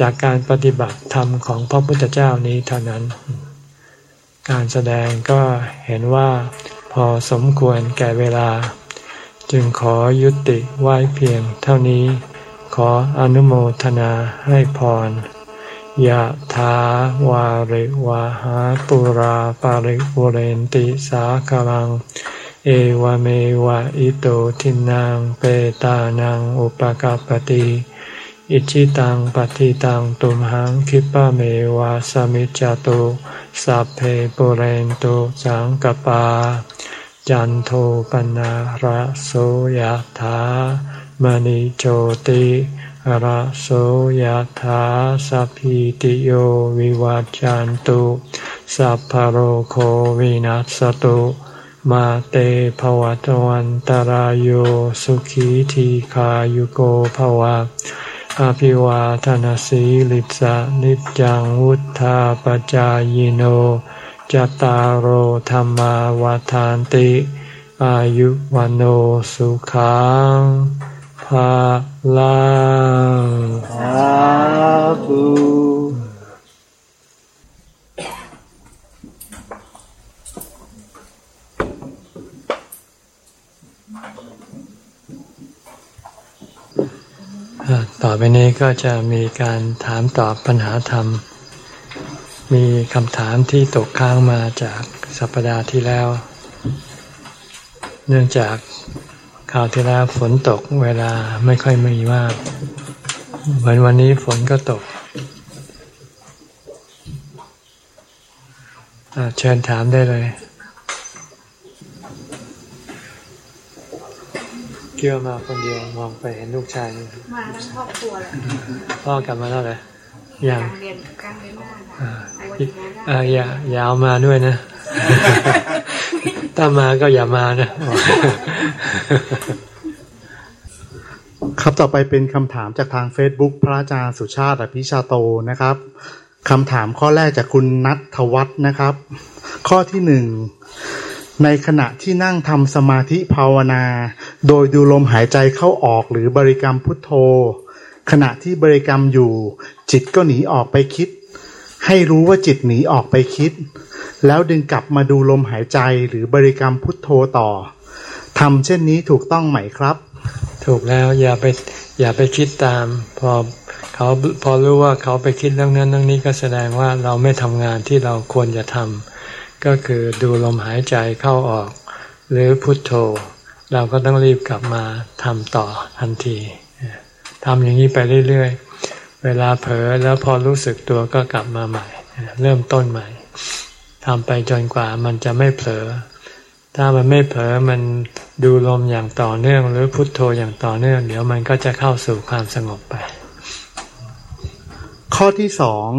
Speaker 1: จากการปฏิบัติธรรมของพระพุทธเจ้านี้เท่านั้น การแสดงก็เห็นว่าพอสมควรแก่เวลา จึงขอยุติไว้เพียงเท่านี้ ขออนุโมทนาให้พร ยะถาวาริวาหาปุราปาริปุเรนติสากลัง เอวเมวะอิโตทินังเปตานังอุปกาปติอิชิตังปฏิตังตุมหังคิปะเมวะสมิจจตุสัพเพปุเรนตุสังกปา จันโทปนะระโสยธามณิโชติ ระโสยธาสัพพิติโยวิวัจจันตุสัพพโรโควินัสตุมาเตภวะตวันตารโยสุขีทีขายุโกภวะอภิวาทนสีลิสะนิจังวุธาปจายโนจตารโหธรรมาวาทานติ อายุวันโอสุขัง ภาลังสาธุต่อไปนี้ก็จะมีการถามตอบปัญหาธรรม มีคำถามที่ตกค้างมาจากสัปดาห์ที่แล้ว เนื่องจาก ข่าวที่แล้วฝนตกเวลาไม่ค่อยมีมากเหมือนวันนี้ฝนก็ตกเชิญถามได้เลยเกี่ยวมาคนเดียวมองไปเห็นลูกชาย
Speaker 2: มาทั้งครอบครัวเลย
Speaker 1: พ่อกลับมาแล้วเลยยัง
Speaker 2: เรียนกลางเรียน
Speaker 1: อ่าอย่าอย่าเอามาด้วยนะ ถ้ามาก็อย่ามานะ
Speaker 3: ครับต่อไปเป็นคำถามจากทาง Facebook พระอาจารย์สุชาติอภิชาโตนะครับคำถามข้อแรกจากคุณนัทวัฒนะครับ ข้อที่หนึ่งในขณะที่นั่งทำสมาธิภาวนา โดยดูลมหายใจเข้าออกหรือบริกรรมพุทโธ ขณะที่บริกรรมอยู่ จิตก็หนีออกไปคิด ให้รู้ว่าจิตหนีออกไปคิด แล้วดึงกลับมาดูลมหายใจหรือบริกรรมพุทโธต่อทำเช่นนี้ถูกต้องไหมครับ
Speaker 1: ถูกแล้วอย่าไปอย่าไปคิดตาม พอเขาพอรู้ว่าเขาไปคิดเรื่องนั้นเรื่องนี้ก็แสดงว่าเราไม่ทำงานที่เราควรจะทำก็คือดูลมหายใจเข้าออก หรือพุทโธ เราก็ต้องรีบกลับมาทำต่อทันทีทำอย่างนี้ไปเรื่อยๆ เวเวลาเผลอแล้วพอรู้สึกตัวก็กลับมาใหม่ เริ่มต้นใหม่ทำไปจนกว่ามันจะไม่เผลอ ถ้ามันไม่เผลอมันดูลมอย่างต่อเนื่อง หรือพุทโธอย่างต่อเนื่อง เดี๋ยวมันก็จะเข้าสู่ความสงบไป
Speaker 3: ข้อที่สอง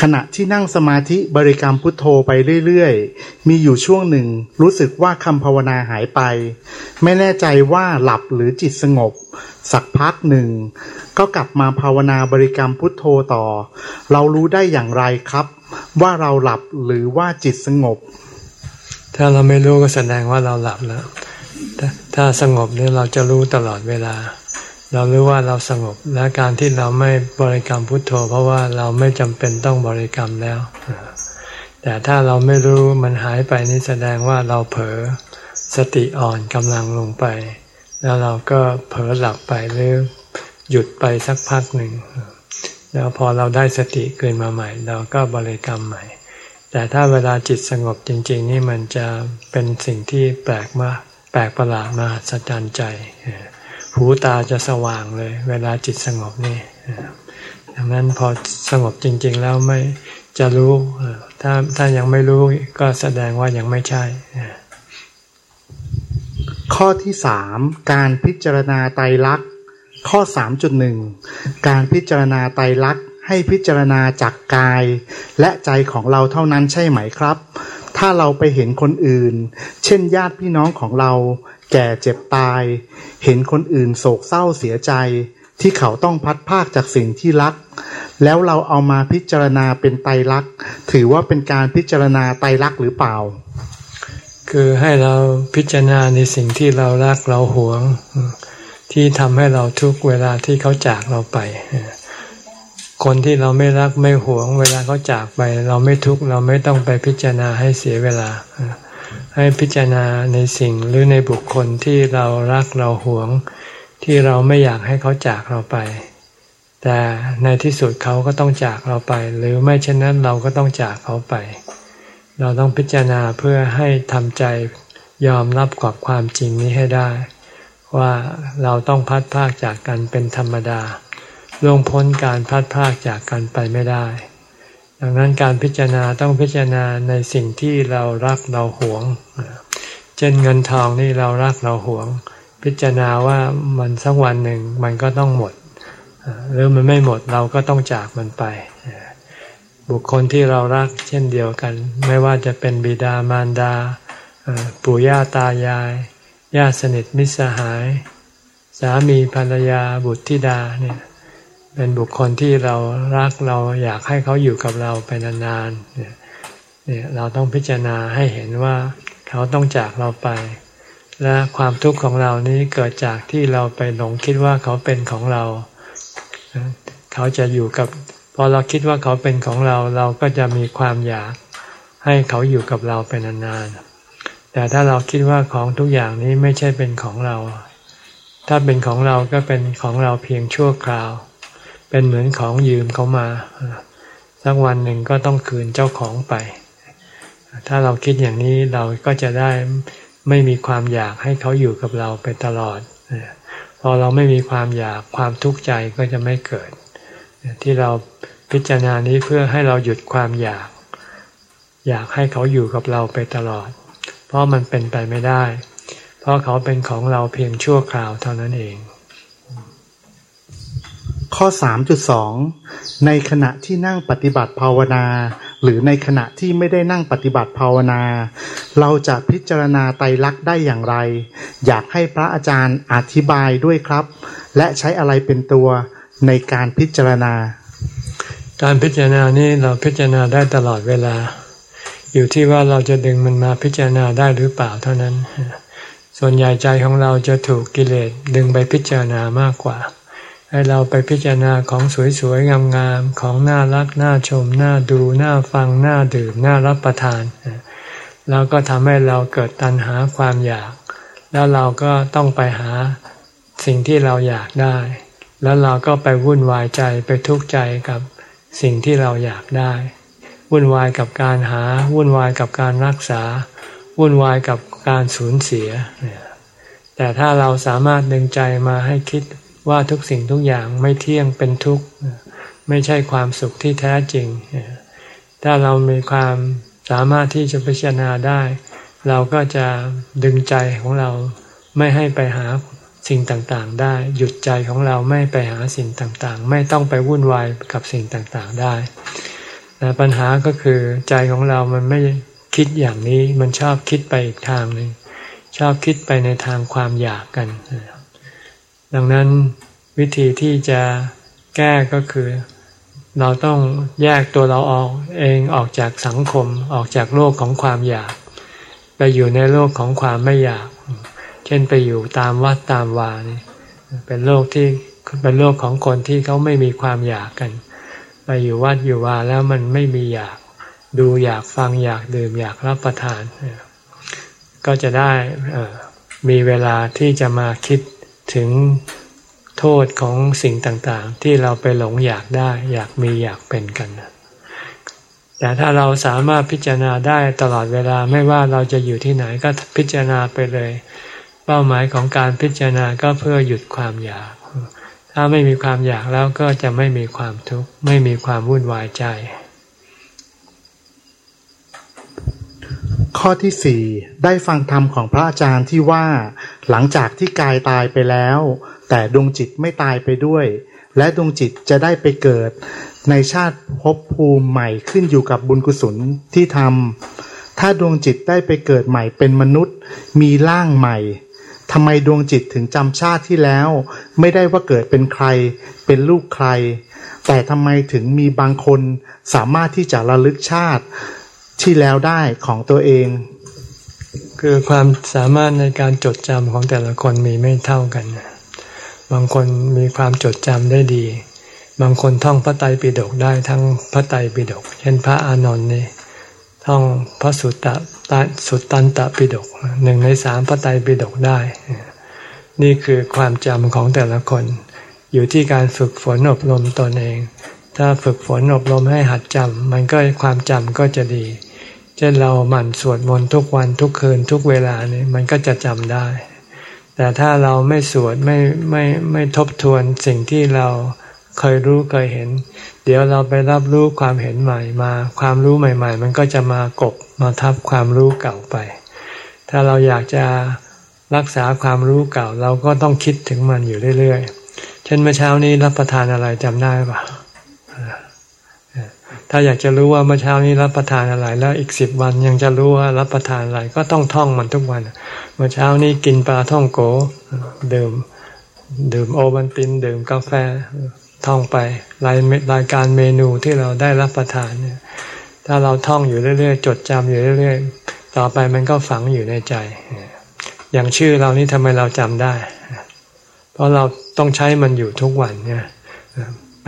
Speaker 3: ขณะที่นั่งสมาธิบริกรรมพุทโธไปเรื่อยๆ มีอยู่ช่วงหนึ่งรู้สึกว่าคำภาวนาหายไป ไม่แน่ใจว่าหลับหรือจิตสงบ สักพักหนึ่ง ก็กลับมาภาวนาบริกรรมพุทโธต่อ เรารู้ได้อย่างไรครับ ว่าเราหลับหรือว่าจิตสงบ
Speaker 1: ถ้าเราไม่รู้ก็แสดงว่าเราหลับแล้ว ถ้าสงบเนี่ยเราจะรู้ตลอดเวลา เรารู้ว่าเราสงบและการที่เราไม่บริกรรมพุทโธ เพราะว่าเราไม่จำเป็นต้องบริกรรมแล้ว แต่ถ้าเราไม่รู้มันหายไปนี่แสดงว่าเราเผลอสติอ่อนกำลังลงไป แล้วเราก็เผลอหลับไปหรือหยุดไปสักพักหนึ่ง แล้วพอเราได้สติเกินมาใหม่ เราก็บริกรรมใหม่ แต่ถ้าเวลาจิตสงบจริง ๆ นี่มันจะเป็นสิ่งที่แปลกมากแปลกประหลาดมหัศจใจ หูตาจะสว่างเลย เวลาจิตสงบนี่ดังนั้นพอสงบจริง ๆ แล้วไม่จะรู้ถ้าถ้ายังไม่รู้ก็แสดงว่ายังไม่ใช่
Speaker 3: ข้อที่สามการพิจารณาไตรลักษณ์ข้อสามจุดหนึ่งการพิจารณาไตรลักษณ์ให้พิจารณาจากกาย และใจของเราเท่านั้นใช่ไหมครับ ถ้าเราไปเห็นคนอื่น เช่นญาติพี่น้องของเรา แก่เจ็บตาย เห็นคนอื่นโศกเศร้าเสียใจ ที่เขาต้องพัดภาคจากสิ่งที่รัก แล้วเราเอามาพิจารณาเป็นไตรลักษณ์ถือว่าเป็นการพิจารณาไตรลักษณ์หรือเปล่า
Speaker 1: คือให้เราพิจารณาในสิ่งที่เรารักเราหวง ที่ทำให้เราทุกเวลาที่เขาจากเราไป คนที่เราไม่รักไม่หวง เวลาเขาจากไป เราไม่ทุกข์เราไม่ต้องไปพิจารณาให้เสียเวลา ให้พิจารณาในสิ่งหรือในบุคคลที่เรารักเราหวง ที่เราไม่อยากให้เขาจากเราไป แต่ในที่สุดเขาก็ต้องจากเราไป หรือไม่เช่นนั้นเราก็ต้องจากเขาไป เราต้องพิจารณาเพื่อให้ทำใจยอมรับกับความจริงนี้ให้ได้ ว่าเราต้องพัดพากจากกันเป็นธรรมดา ล่วงพ้นการพัดพากจากกันไปไม่ได้ ดังนั้นการพิจารณาต้องพิจารณาในสิ่งที่เรารักเราหวง เช่นเงินทองนี่เรารักเราหวง พิจารณาว่ามันสักวันหนึ่งมันก็ต้องหมดหรือมันไม่หมดเราก็ต้องจากมันไป บุคคลที่เรารักเช่นเดียวกัน ไม่ว่าจะเป็นบิดามารดาปู่ย่าตายายญาติสนิทมิตรสหาย สามีภรรยาบุตรธิดาเนี่ย เป็นบุคคลที่เรารักเราอยากให้เขาอยู่กับเราไปนานๆเนี่ยเราต้องพิจารณาให้เห็นว่าเขาต้องจากเราไป และความทุกข์ของเรานี้เกิดจากที่เราไปหลงคิดว่าเขาเป็นของเรา เขาจะอยู่กับพอเราคิดว่าเขาเป็นของเราเราก็จะมีความอยากให้เขาอยู่กับเราไปนานๆ แต่ถ้าเราคิดว่าของทุกอย่างนี้ไม่ใช่เป็นของเรา ถ้าเป็นของเราก็เป็นของเราเพียงชั่วคราว เป็นเหมือนของยืมเขามา สักวันหนึ่งก็ต้องคืนเจ้าของไป ถ้าเราคิดอย่างนี้เราก็จะได้ไม่มีความอยากให้เขาอยู่กับเราไปตลอด พอเราไม่มีความอยากความทุกข์ใจก็จะไม่เกิด ที่เราพิจารณานี้เพื่อให้เราหยุดความอยาก อยากให้เขาอยู่กับเราไปตลอด เพราะมันเป็นไปไม่ได้ เพราะเขาเป็นของเราเพียงชั่วคราวเท่านั้นเอง
Speaker 3: ข้อ 3.2 ในขณะที่นั่งปฏิบัติภาวนา หรือในขณะที่ไม่ได้นั่งปฏิบัติภาวนา เราจะพิจารณาไตรลักษณ์ได้อย่างไร อยากให้พระอาจารย์อธิบายด้วยครับ และใช้อะไรเป็นตัวในการพิจารณา
Speaker 1: การพิจารณานี้เราพิจารณาได้ตลอดเวลา อยู่ที่ว่าเราจะดึงมันมาพิจารณาได้หรือเปล่าเท่านั้น ส่วนใหญ่ใจของเราจะถูกกิเลสดึงไปพิจารณามากกว่า ให้เราไปพิจารณาของสวยๆ งามๆ ของน่ารัก น่าชม น่าดู น่าฟัง น่าดื่ม น่ารับประทาน แล้วก็ทำให้เราเกิดตัณหาความอยาก แล้วเราก็ต้องไปหาสิ่งที่เราอยากได้ แล้วเราก็ไปวุ่นวายใจไปทุกข์ใจกับสิ่งที่เราอยากได้ วุ่นวายกับการหา วุ่นวายกับการรักษา วุ่นวายกับการสูญเสีย แต่ถ้าเราสามารถดึงใจมาให้คิด ว่าทุกสิ่งทุกอย่างไม่เที่ยงเป็นทุกข์ไม่ใช่ความสุขที่แท้จริง ถ้าเรามีความสามารถที่จะพิจารณาได้ เราก็จะดึงใจของเราไม่ให้ไปหาสิ่งต่างๆ ได้ หยุดใจของเราไม่ไปหาสิ่งต่างๆ ไม่ต้องไปวุ่นวายกับสิ่งต่างๆได้แต่ปัญหาก็คือใจของเรามันไม่คิดอย่างนี้มันชอบคิดไปอีกทางหนึ่งชอบคิดไปในทางความอยากกัน ดังนั้นวิธีที่จะแก้ก็คือ เราต้องแยกตัวเราออกเองออกจากสังคมออกจากโลกของความอยาก ไปอยู่ในโลกของความไม่อยาก เช่นไปอยู่ตามวัดตามวานี่เป็นโลกที่เป็นโลกของคนที่เขาไม่มีความอยากกัน ไปอยู่วัดอยู่วาแล้วมันไม่มีอยากดูอยากฟังอยากดื่มอยากรับประทาน ก็จะได้มีเวลาที่จะมาคิด ถึงโทษของสิ่งต่างๆ ที่เราไปหลงอยากได้ อยากมีอยากเป็นกันแต่ถ้าเราสามารถพิจารณาได้ตลอดเวลาไม่ว่าเราจะอยู่ที่ไหนก็พิจารณาไปเลย เป้าหมายของการพิจารณาก็เพื่อหยุดความอยาก ถ้าไม่มีความอยากแล้วก็จะไม่มีความทุกข์ไม่มีความวุ่นวายใจ
Speaker 3: ข้อที่สี่ได้ฟังธรรมของพระอาจารย์ที่ว่า หลังจากที่กายตายไปแล้ว แต่ดวงจิตไม่ตายไปด้วย และดวงจิตจะได้ไปเกิด ในชาติภพภูมิใหม่ขึ้นอยู่กับบุญกุศลที่ทำถ้าดวงจิตได้ไปเกิดใหม่เป็นมนุษย์ มีร่างใหม่ทำไมดวงจิตถึงจำชาติที่แล้ว ไม่ได้ว่าเกิดเป็นใคร เป็นลูกใคร แต่ทำไมถึงมีบางคนสามารถที่จะระลึกชาติ ที่แล้วได้ของตัวเอง
Speaker 1: คือความสามารถในการจดจำของแต่ละคนมีไม่เท่ากัน บางคนมีความจดจำได้ดี บางคนท่องพระไตรปิฎกได้ทั้งพระไตรปิฎกเช่นพระอานนท์นี่ท่องพระสุตตะสุตตันตปิฎกหนึ่งในสามพระไตรปิฎกได้ นี่คือความจำของแต่ละคน อยู่ที่การฝึกฝนอบรมตนเอง ถ้าฝึกฝนอบรมให้หัดจำมันก็ความจำก็จะดี เช่นเราหมั่นสวดมนต์ทุกวันทุกคืนทุกเวลานี่มันก็จะจำได้ แต่ถ้าเราไม่สวดไม่ไม่ไม่ทบทวนสิ่งที่เราเคยรู้เคยเห็น เดี๋ยวเราไปรับรู้ความเห็นใหม่มา ความรู้ใหม่ ๆ มันก็จะมากบมาทับความรู้เก่าไป ถ้าเราอยากจะรักษาความรู้เก่า เราก็ต้องคิดถึงมันอยู่เรื่อยๆ เช่นเมื่อเช้านี้รับประทานอะไรจำได้ปะ ถ้าอยากจะรู้ว่าเมื่อเช้านี้รับประทานอะไร แล้วอีกสิบวันยังจะรู้ว่ารับประทานอะไร ก็ต้องท่องมันทุกวัน เมื่อเช้านี้กินปลาท่องโกดื่ม ดื่มโอบันติน ดื่มกาแฟท่องไปรายรายการเมนูที่เราได้รับประทานเนี่ยถ้าเราท่องอยู่เรื่อยๆ จดจำอยู่เรื่อยๆ ต่อไปมันก็ฝังอยู่ในใจ อย่างชื่อเรานี่ทำไมเราจำได้ เพราะเราต้องใช้มันอยู่ทุกวันเนี่ย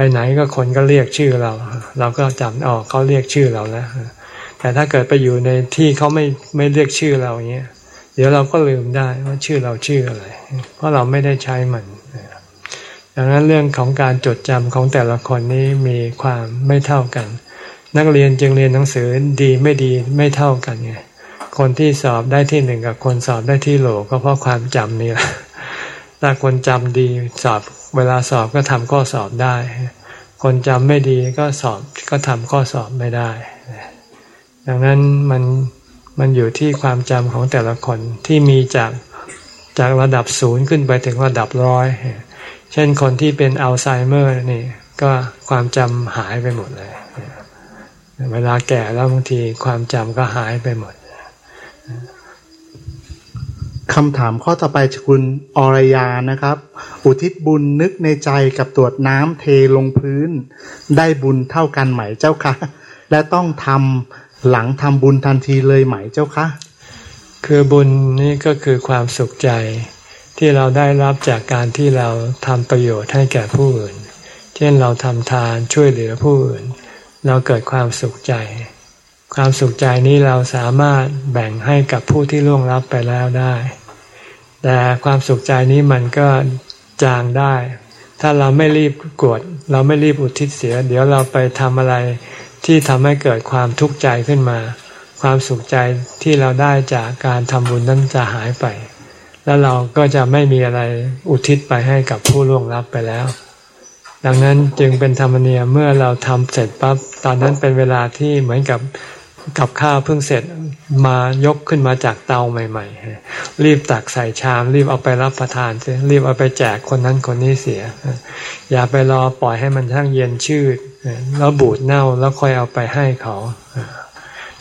Speaker 1: ไปไหนก็คนก็เรียกชื่อเรา เราก็จำออกเขาเรียกชื่อเราแล้วแต่ถ้าเกิดไปอยู่ในที่เขาไม่ไม่เรียกชื่อเราเงี้ยเดี๋ยวเราก็ลืมได้ว่าชื่อเราชื่ออะไร เพราะเราไม่ได้ใช้มันดังนั้นเรื่องของการจดจำของแต่ละคนนี้มีความไม่เท่ากัน นักเรียนจึงเรียนหนังสือดีไม่ดีไม่เท่ากันไงคนที่สอบได้ที่หนึ่งกับคนสอบได้ที่โหลก็เพราะความจำนี่แหละถ้าคนจำดีสอบ เวลาสอบก็ทำข้อสอบได้ คนจำไม่ดีก็สอบก็ทำข้อสอบไม่ได้ ดังนั้นมันมันอยู่ที่ความจำของแต่ละคนที่มีจากจากระดับศูนย์ขึ้นไปถึงระดับร้อย เช่นคนที่เป็นอัลไซเมอร์นี่ก็ความจำหายไปหมดเลย เวลาแก่แล้วบางทีความจำก็หายไปหมด
Speaker 3: คำถามข้อต่อไปจากคุณอรยานะครับ อุทิศบุญนึกในใจกับตรวจน้ำเทลงพื้น ได้บุญเท่ากันไหมเจ้าคะ และต้องทำหลังทำบุญทันทีเลยไหมเจ้าคะ
Speaker 1: คือบุญนี่ก็คือความสุขใจที่เราได้รับจากการที่เราทำประโยชน์ให้แก่ผู้อื่น เช่นเราทำทานช่วยเหลือผู้อื่น เราเกิดความสุขใจ ความสุขใจนี้เราสามารถแบ่งให้กับผู้ที่ล่วงลับไปแล้วได้ แต่ความสุขใจนี้มันก็จางได้ ถ้าเราไม่รีบกวด เราไม่รีบอุทิศเสีย เดี๋ยวเราไปทำอะไรที่ทำให้เกิดความทุกข์ใจขึ้นมา ความสุขใจที่เราได้จากการทำบุญนั้นจะหายไป แล้วเราก็จะไม่มีอะไรอุทิศไปให้กับผู้ล่วงลับไปแล้ว ดังนั้นจึงเป็นธรรมเนียมเมื่อเราทำเสร็จปั๊บตอนนั้นเป็นเวลาที่เหมือนกับ กับข้าวเพิ่งเสร็จมายกขึ้นมาจากเตาใหม่ ๆ รีบตักใส่ชาม รีบเอาไปรับประทานเสียรีบเอาไปแจกคนนั้นคนนี้เสีย อย่าไปรอปล่อยให้มันทั้งเย็นชืดแล้วบูดเน่าแล้วค่อยเอาไปให้เขา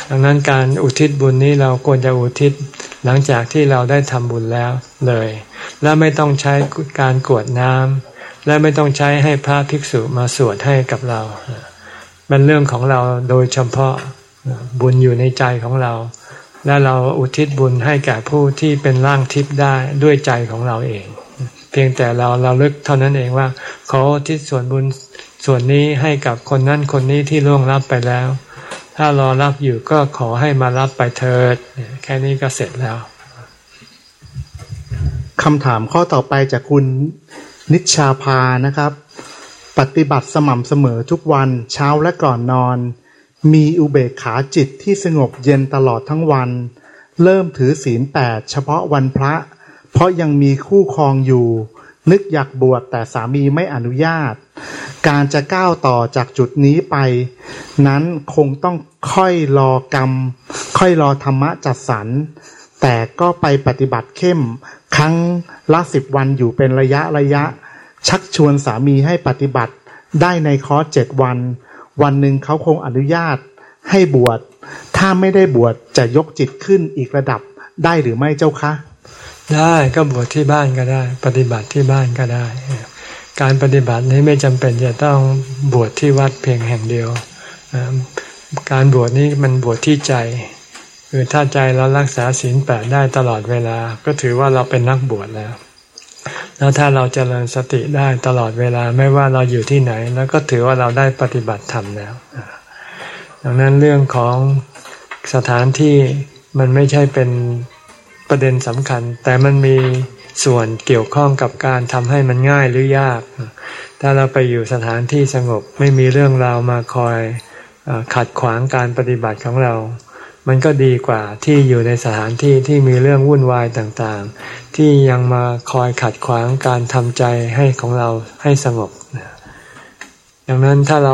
Speaker 1: ดังนั้นการอุทิศบุญนี้เราควรจะอุทิศหลังจากที่เราได้ทำบุญแล้วเลย และไม่ต้องใช้การกวดน้ำและไม่ต้องใช้ให้พระภิกษุมาสวดให้กับเราเป็นเรื่องของเราโดยเฉพาะ บุญอยู่ในใจของเรา และเราอุทิศบุญให้แก่ผู้ที่เป็นร่างทิพย์ได้ด้วยใจของเราเอง เพียงแต่เราเราลึกเท่านั้นเองว่า ขอทิศส่วนบุญส่วนนี้ให้กับคนนั้นคนนี้ที่ล่วงลับไปแล้ว ถ้ารอรับอยู่ก็ขอให้มารับไปเถิด แค่นี้ก็เสร็จแล้ว
Speaker 3: คำถามข้อต่อไปจากคุณนิชาพานะครับ ปฏิบัติสม่ำเสมอทุกวันเช้าและก่อนนอน มีอุเบกขาจิตที่สงบเย็นตลอดทั้งวัน เริ่มถือศีลแปดเฉพาะวันพระ เพราะยังมีคู่ครองอยู่ นึกอยากบวชแต่สามีไม่อนุญาต การจะก้าวต่อจากจุดนี้ไป นั้นคงต้องค่อยรอกรรม ค่อยรอธรรมะจัดสรรแต่ก็ไปปฏิบัติเข้ม ครั้งละสิบวันอยู่เป็นระยะระยะ ชักชวนสามีให้ปฏิบัติได้ในคอร์สเจ็ดวัน วันหนึ่งเขาคงอนุญาตให้บวช ถ้าไม่ได้บวชจะยกจิตขึ้นอีกระดับได้หรือไม่เจ้าคะ
Speaker 1: ได้ก็บวชที่บ้านก็ได้ ปฏิบัติที่บ้านก็ได้ การปฏิบัตินี้ไม่จำเป็นจะต้องบวชที่วัดเพียงแห่งเดียว การบวชนี้มันบวชที่ใจ คือถ้าใจเรารักษาศีลแปดได้ตลอดเวลา ก็ถือว่าเราเป็นนักบวชแล้ว แล้วถ้าเราจเจริญสติได้ตลอดเวลาไม่ว่าเราอยู่ที่ไหน แล้วก็ถือว่าเราได้ปฏิบัติธรรมแล้วดังนั้นเรื่องของสถานที่มันไม่ใช่เป็นประเด็นสำคัญ แต่มันมีส่วนเกี่ยวข้องกับการทำให้มันง่ายหรือยาก ถ้าเราไปอยู่สถานที่สงบไม่มีเรื่องราวมาคอยขัดขวางการปฏิบัติของเรา มันก็ดีกว่าที่อยู่ในสถานที่ที่มีเรื่องวุ่นวายต่างๆ ที่ยังมาคอยขัดขวางการทำใจให้ของเราให้สงบดังนั้นถ้าเรา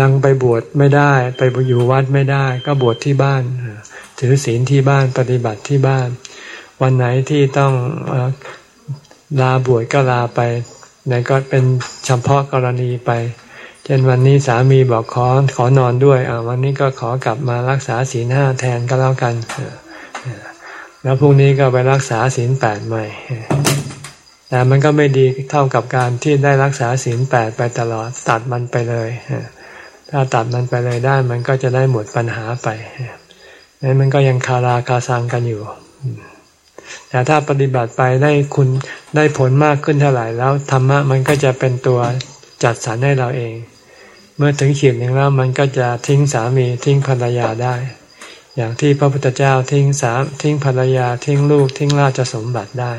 Speaker 1: ยังไปบวชไม่ได้ ไปอยู่วัดไม่ได้ ก็บวชที่บ้าน ถือศีลที่บ้านปฏิบัติที่บ้าน วันไหนที่ต้องลาบวชก็ลาไปไหนก็เป็นเฉพาะกรณีไป ช่นวันนี้สามีบอกขอขอนอนด้วยอ่าวันนี้ก็ขอกลับมารักษาศีลห้าแทนก็แล้วกัน แล้วพรุ่งนี้ก็ไปรักษาศีลแปดใหม่ แต่มันก็ไม่ดีเท่ากับการที่ได้รักษาศีลแปดไปตลอดตัดมันไปเลยถ้าตัดมันไปเลยได้มันก็จะได้หมดปัญหาไปนั้นมันก็ยังคาราคาซังกันอยู่ แต่ถ้าปฏิบัติไปได้คุณได้ผลมากขึ้นเท่าไหร่แล้วธรรมะมันก็จะเป็นตัวจัดสรรให้เราเอง เมื่อถึงขีดหนึ่งแล้วมันก็จะทิ้งสามีทิ้งภรรยาได้ อย่างที่พระพุทธเจ้าทิ้งสามทิ้งภรรยาทิ้งลูกทิ้งราชสมบัติได้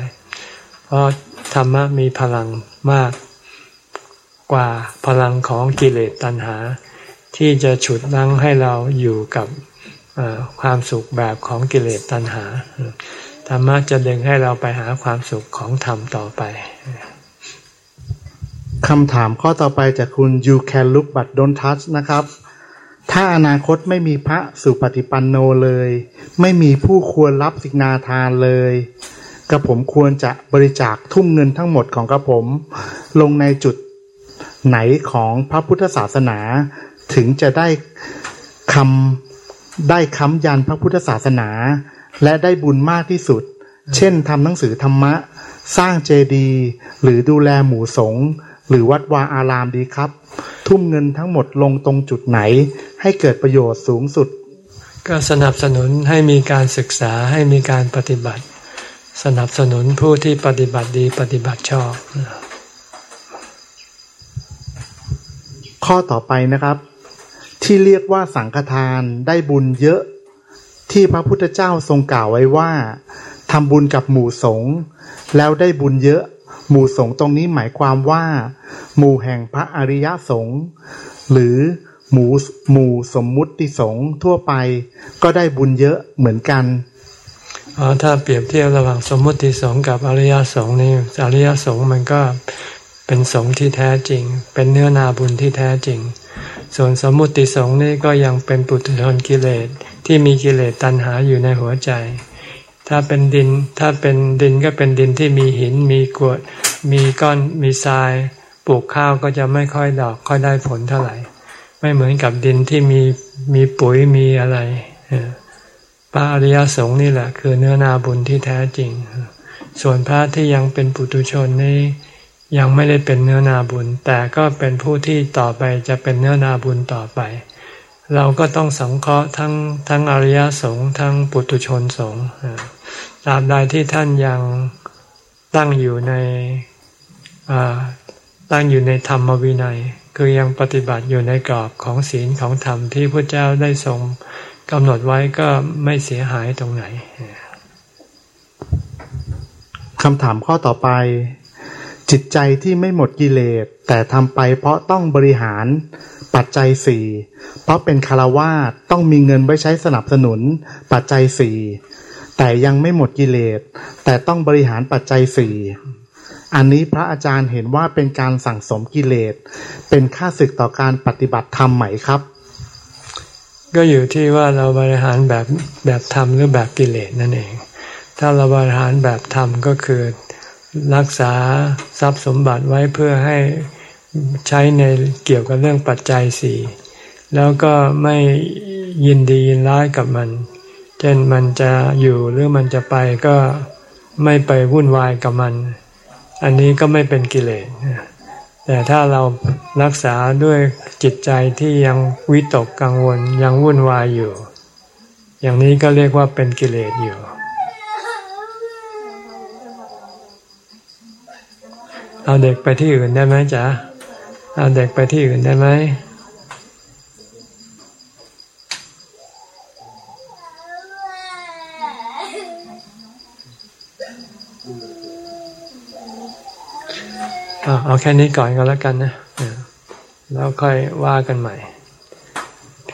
Speaker 1: เพราะธรรมะมีพลังมากกว่าพลังของกิเลสตัณหา ที่จะฉุดลังให้เราอยู่กับความสุขแบบของกิเลสตัณหาธรรมะจะดึงให้เราไปหาความสุขของธรรมต่อไป
Speaker 3: คำถามข้อต่อไปจากคุณ you can look but don't touch นะครับ ถ้าอนาคตไม่มีพระสุปฏิปันโนเลย ไม่มีผู้ควรรับสิกนาทานเลยกระผมควรจะบริจาคทุ่มเงินทั้งหมดของกระผม ลงในจุดไหนของพระพุทธศาสนา ถึงจะได้คำได้คำยันพระพุทธศาสนา และได้บุญมากที่สุด เช่นทำหนังสือธรรมะ สร้างเจดีย์หรือดูแลหมู่สงฆ์ หรือวัดวาอารามดีครับ ทุ่มเงินทั้งหมดลงตรงจุดไหน ให้เกิดประโยชน์สูงสุด
Speaker 1: ก็สนับสนุนให้มีการศึกษาให้มีการปฏิบัติ สนับสนุนผู้ที่ปฏิบัติดีปฏิบัติชอบ
Speaker 3: ข้อต่อไปนะครับ ที่เรียกว่าสังฆทานได้บุญเยอะที่พระพุทธเจ้าทรงกล่าวไว้ว่าทำบุญกับหมู่สงฆ์แล้วได้บุญเยอะ หมู่สงฆ์ตรงนี้หมายความว่า หมู่แห่งพระอริยสงฆ์หรือหมู่หมู่สมมุติสงฆ์ทั่วไป ก็ได้บุญเยอะเหมือนกัน
Speaker 1: อ๋อถ้าเปรียบเทียบระหว่างสมมุติสงฆ์กับอริยสงฆ์นี่อริยสงฆ์มันก็เเป็นสงฆ์ที่แท้จริง เป็นเนื้อนาบุญที่แท้จริง ส่วนสมมุติสงฆ์นี่ก็ยังเป็นปุถุชนกิเลสที่มีกิเลสตัณหาอยู่ในหัวใจ ถ้าเป็นดิน ถ้าเป็นดินก็เป็นดินที่มีหินมีกรวด มีก้อนมีทราย ปลูกข้าวก็จะไม่ค่อยดอกค่อยได้ผลเท่าไหร่ ไม่เหมือนกับดินที่มีมีปุ๋ยมีอะไรพระอริยสงฆ์นี่แหละ คือเนื้อนาบุญที่แท้จริง ส่วนพระที่ยังเป็นปุถุชนนี่ยังไม่ได้เป็นเนื้อนาบุญ แต่ก็เป็นผู้ที่ต่อไปจะเป็นเนื้อนาบุญต่อไป เราก็ต้องสังเคราะห์ทั้งทั้งอริยสงฆ์ทั้งปุถุชนสงฆ์ ตราบใดที่ท่านยังตั้งอยู่ในตั้งอยู่ในธรรมวินัย คือยังปฏิบัติอยู่ในกรอบของศีลของธรรมที่พระเจ้าได้ทรงกำหนดไว้ก็ไม่เสียหายตรงไหน
Speaker 3: คำถามข้อต่อไป จิตใจที่ไม่หมดกิเลส แต่ทำไปเพราะต้องบริหารปัจจัยสี่เพราะเป็นคารวาสต้องมีเงินไว้ใช้สนับสนุน ปัจจัยสี่ แต่ยังไม่หมดกิเลส แต่ต้องบริหารปัจจัยสี่อันนี้พระอาจารย์เห็นว่าเป็นการสั่งสมกิเลส เป็นค่าศึกต่อการปฏิบัติธรรมไหมครับ
Speaker 1: ก็อยู่ที่ว่าเราบริหารแบบแบบธรรมหรือแบบกิเลสนั่นเอง ถ้าเราบริหารแบบธรรมก็คือรักษาทรัพย์สมบัติไว้เพื่อให้ใช้ในเกี่ยวกับเรื่องปัจจัยสี่แล้วก็ไม่ยินดียินร้ายกับมัน เช่นมันจะอยู่หรือมันจะไปก็ไม่ไปวุ่นวายกับมัน อันนี้ก็ไม่เป็นกิเลสแต่ถ้าเรารักษาด้วยจิตใจที่ยังวิตกกังวลยังวุ่นวายอยู่ อย่างนี้ก็เรียกว่าเป็นกิเลสอยู่ เอาเด็กไปที่อื่นได้ไหมจ๊ะเอาเด็กไปที่อื่นได้ไหม เอาแค่นี้ก่อนก็แล้วกันนะแล้วค่อยว่ากันใหม่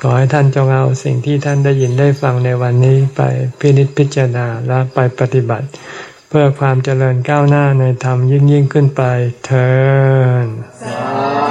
Speaker 1: ขอให้ท่านจงเอาสิ่งที่ท่านได้ยินได้ฟังในวันนี้ไปพินิจพิจารณาและไปปฏิบัติ เพื่อความเจริญก้าวหน้าในธรรมยิ่งยิ่งขึ้นไปเถิด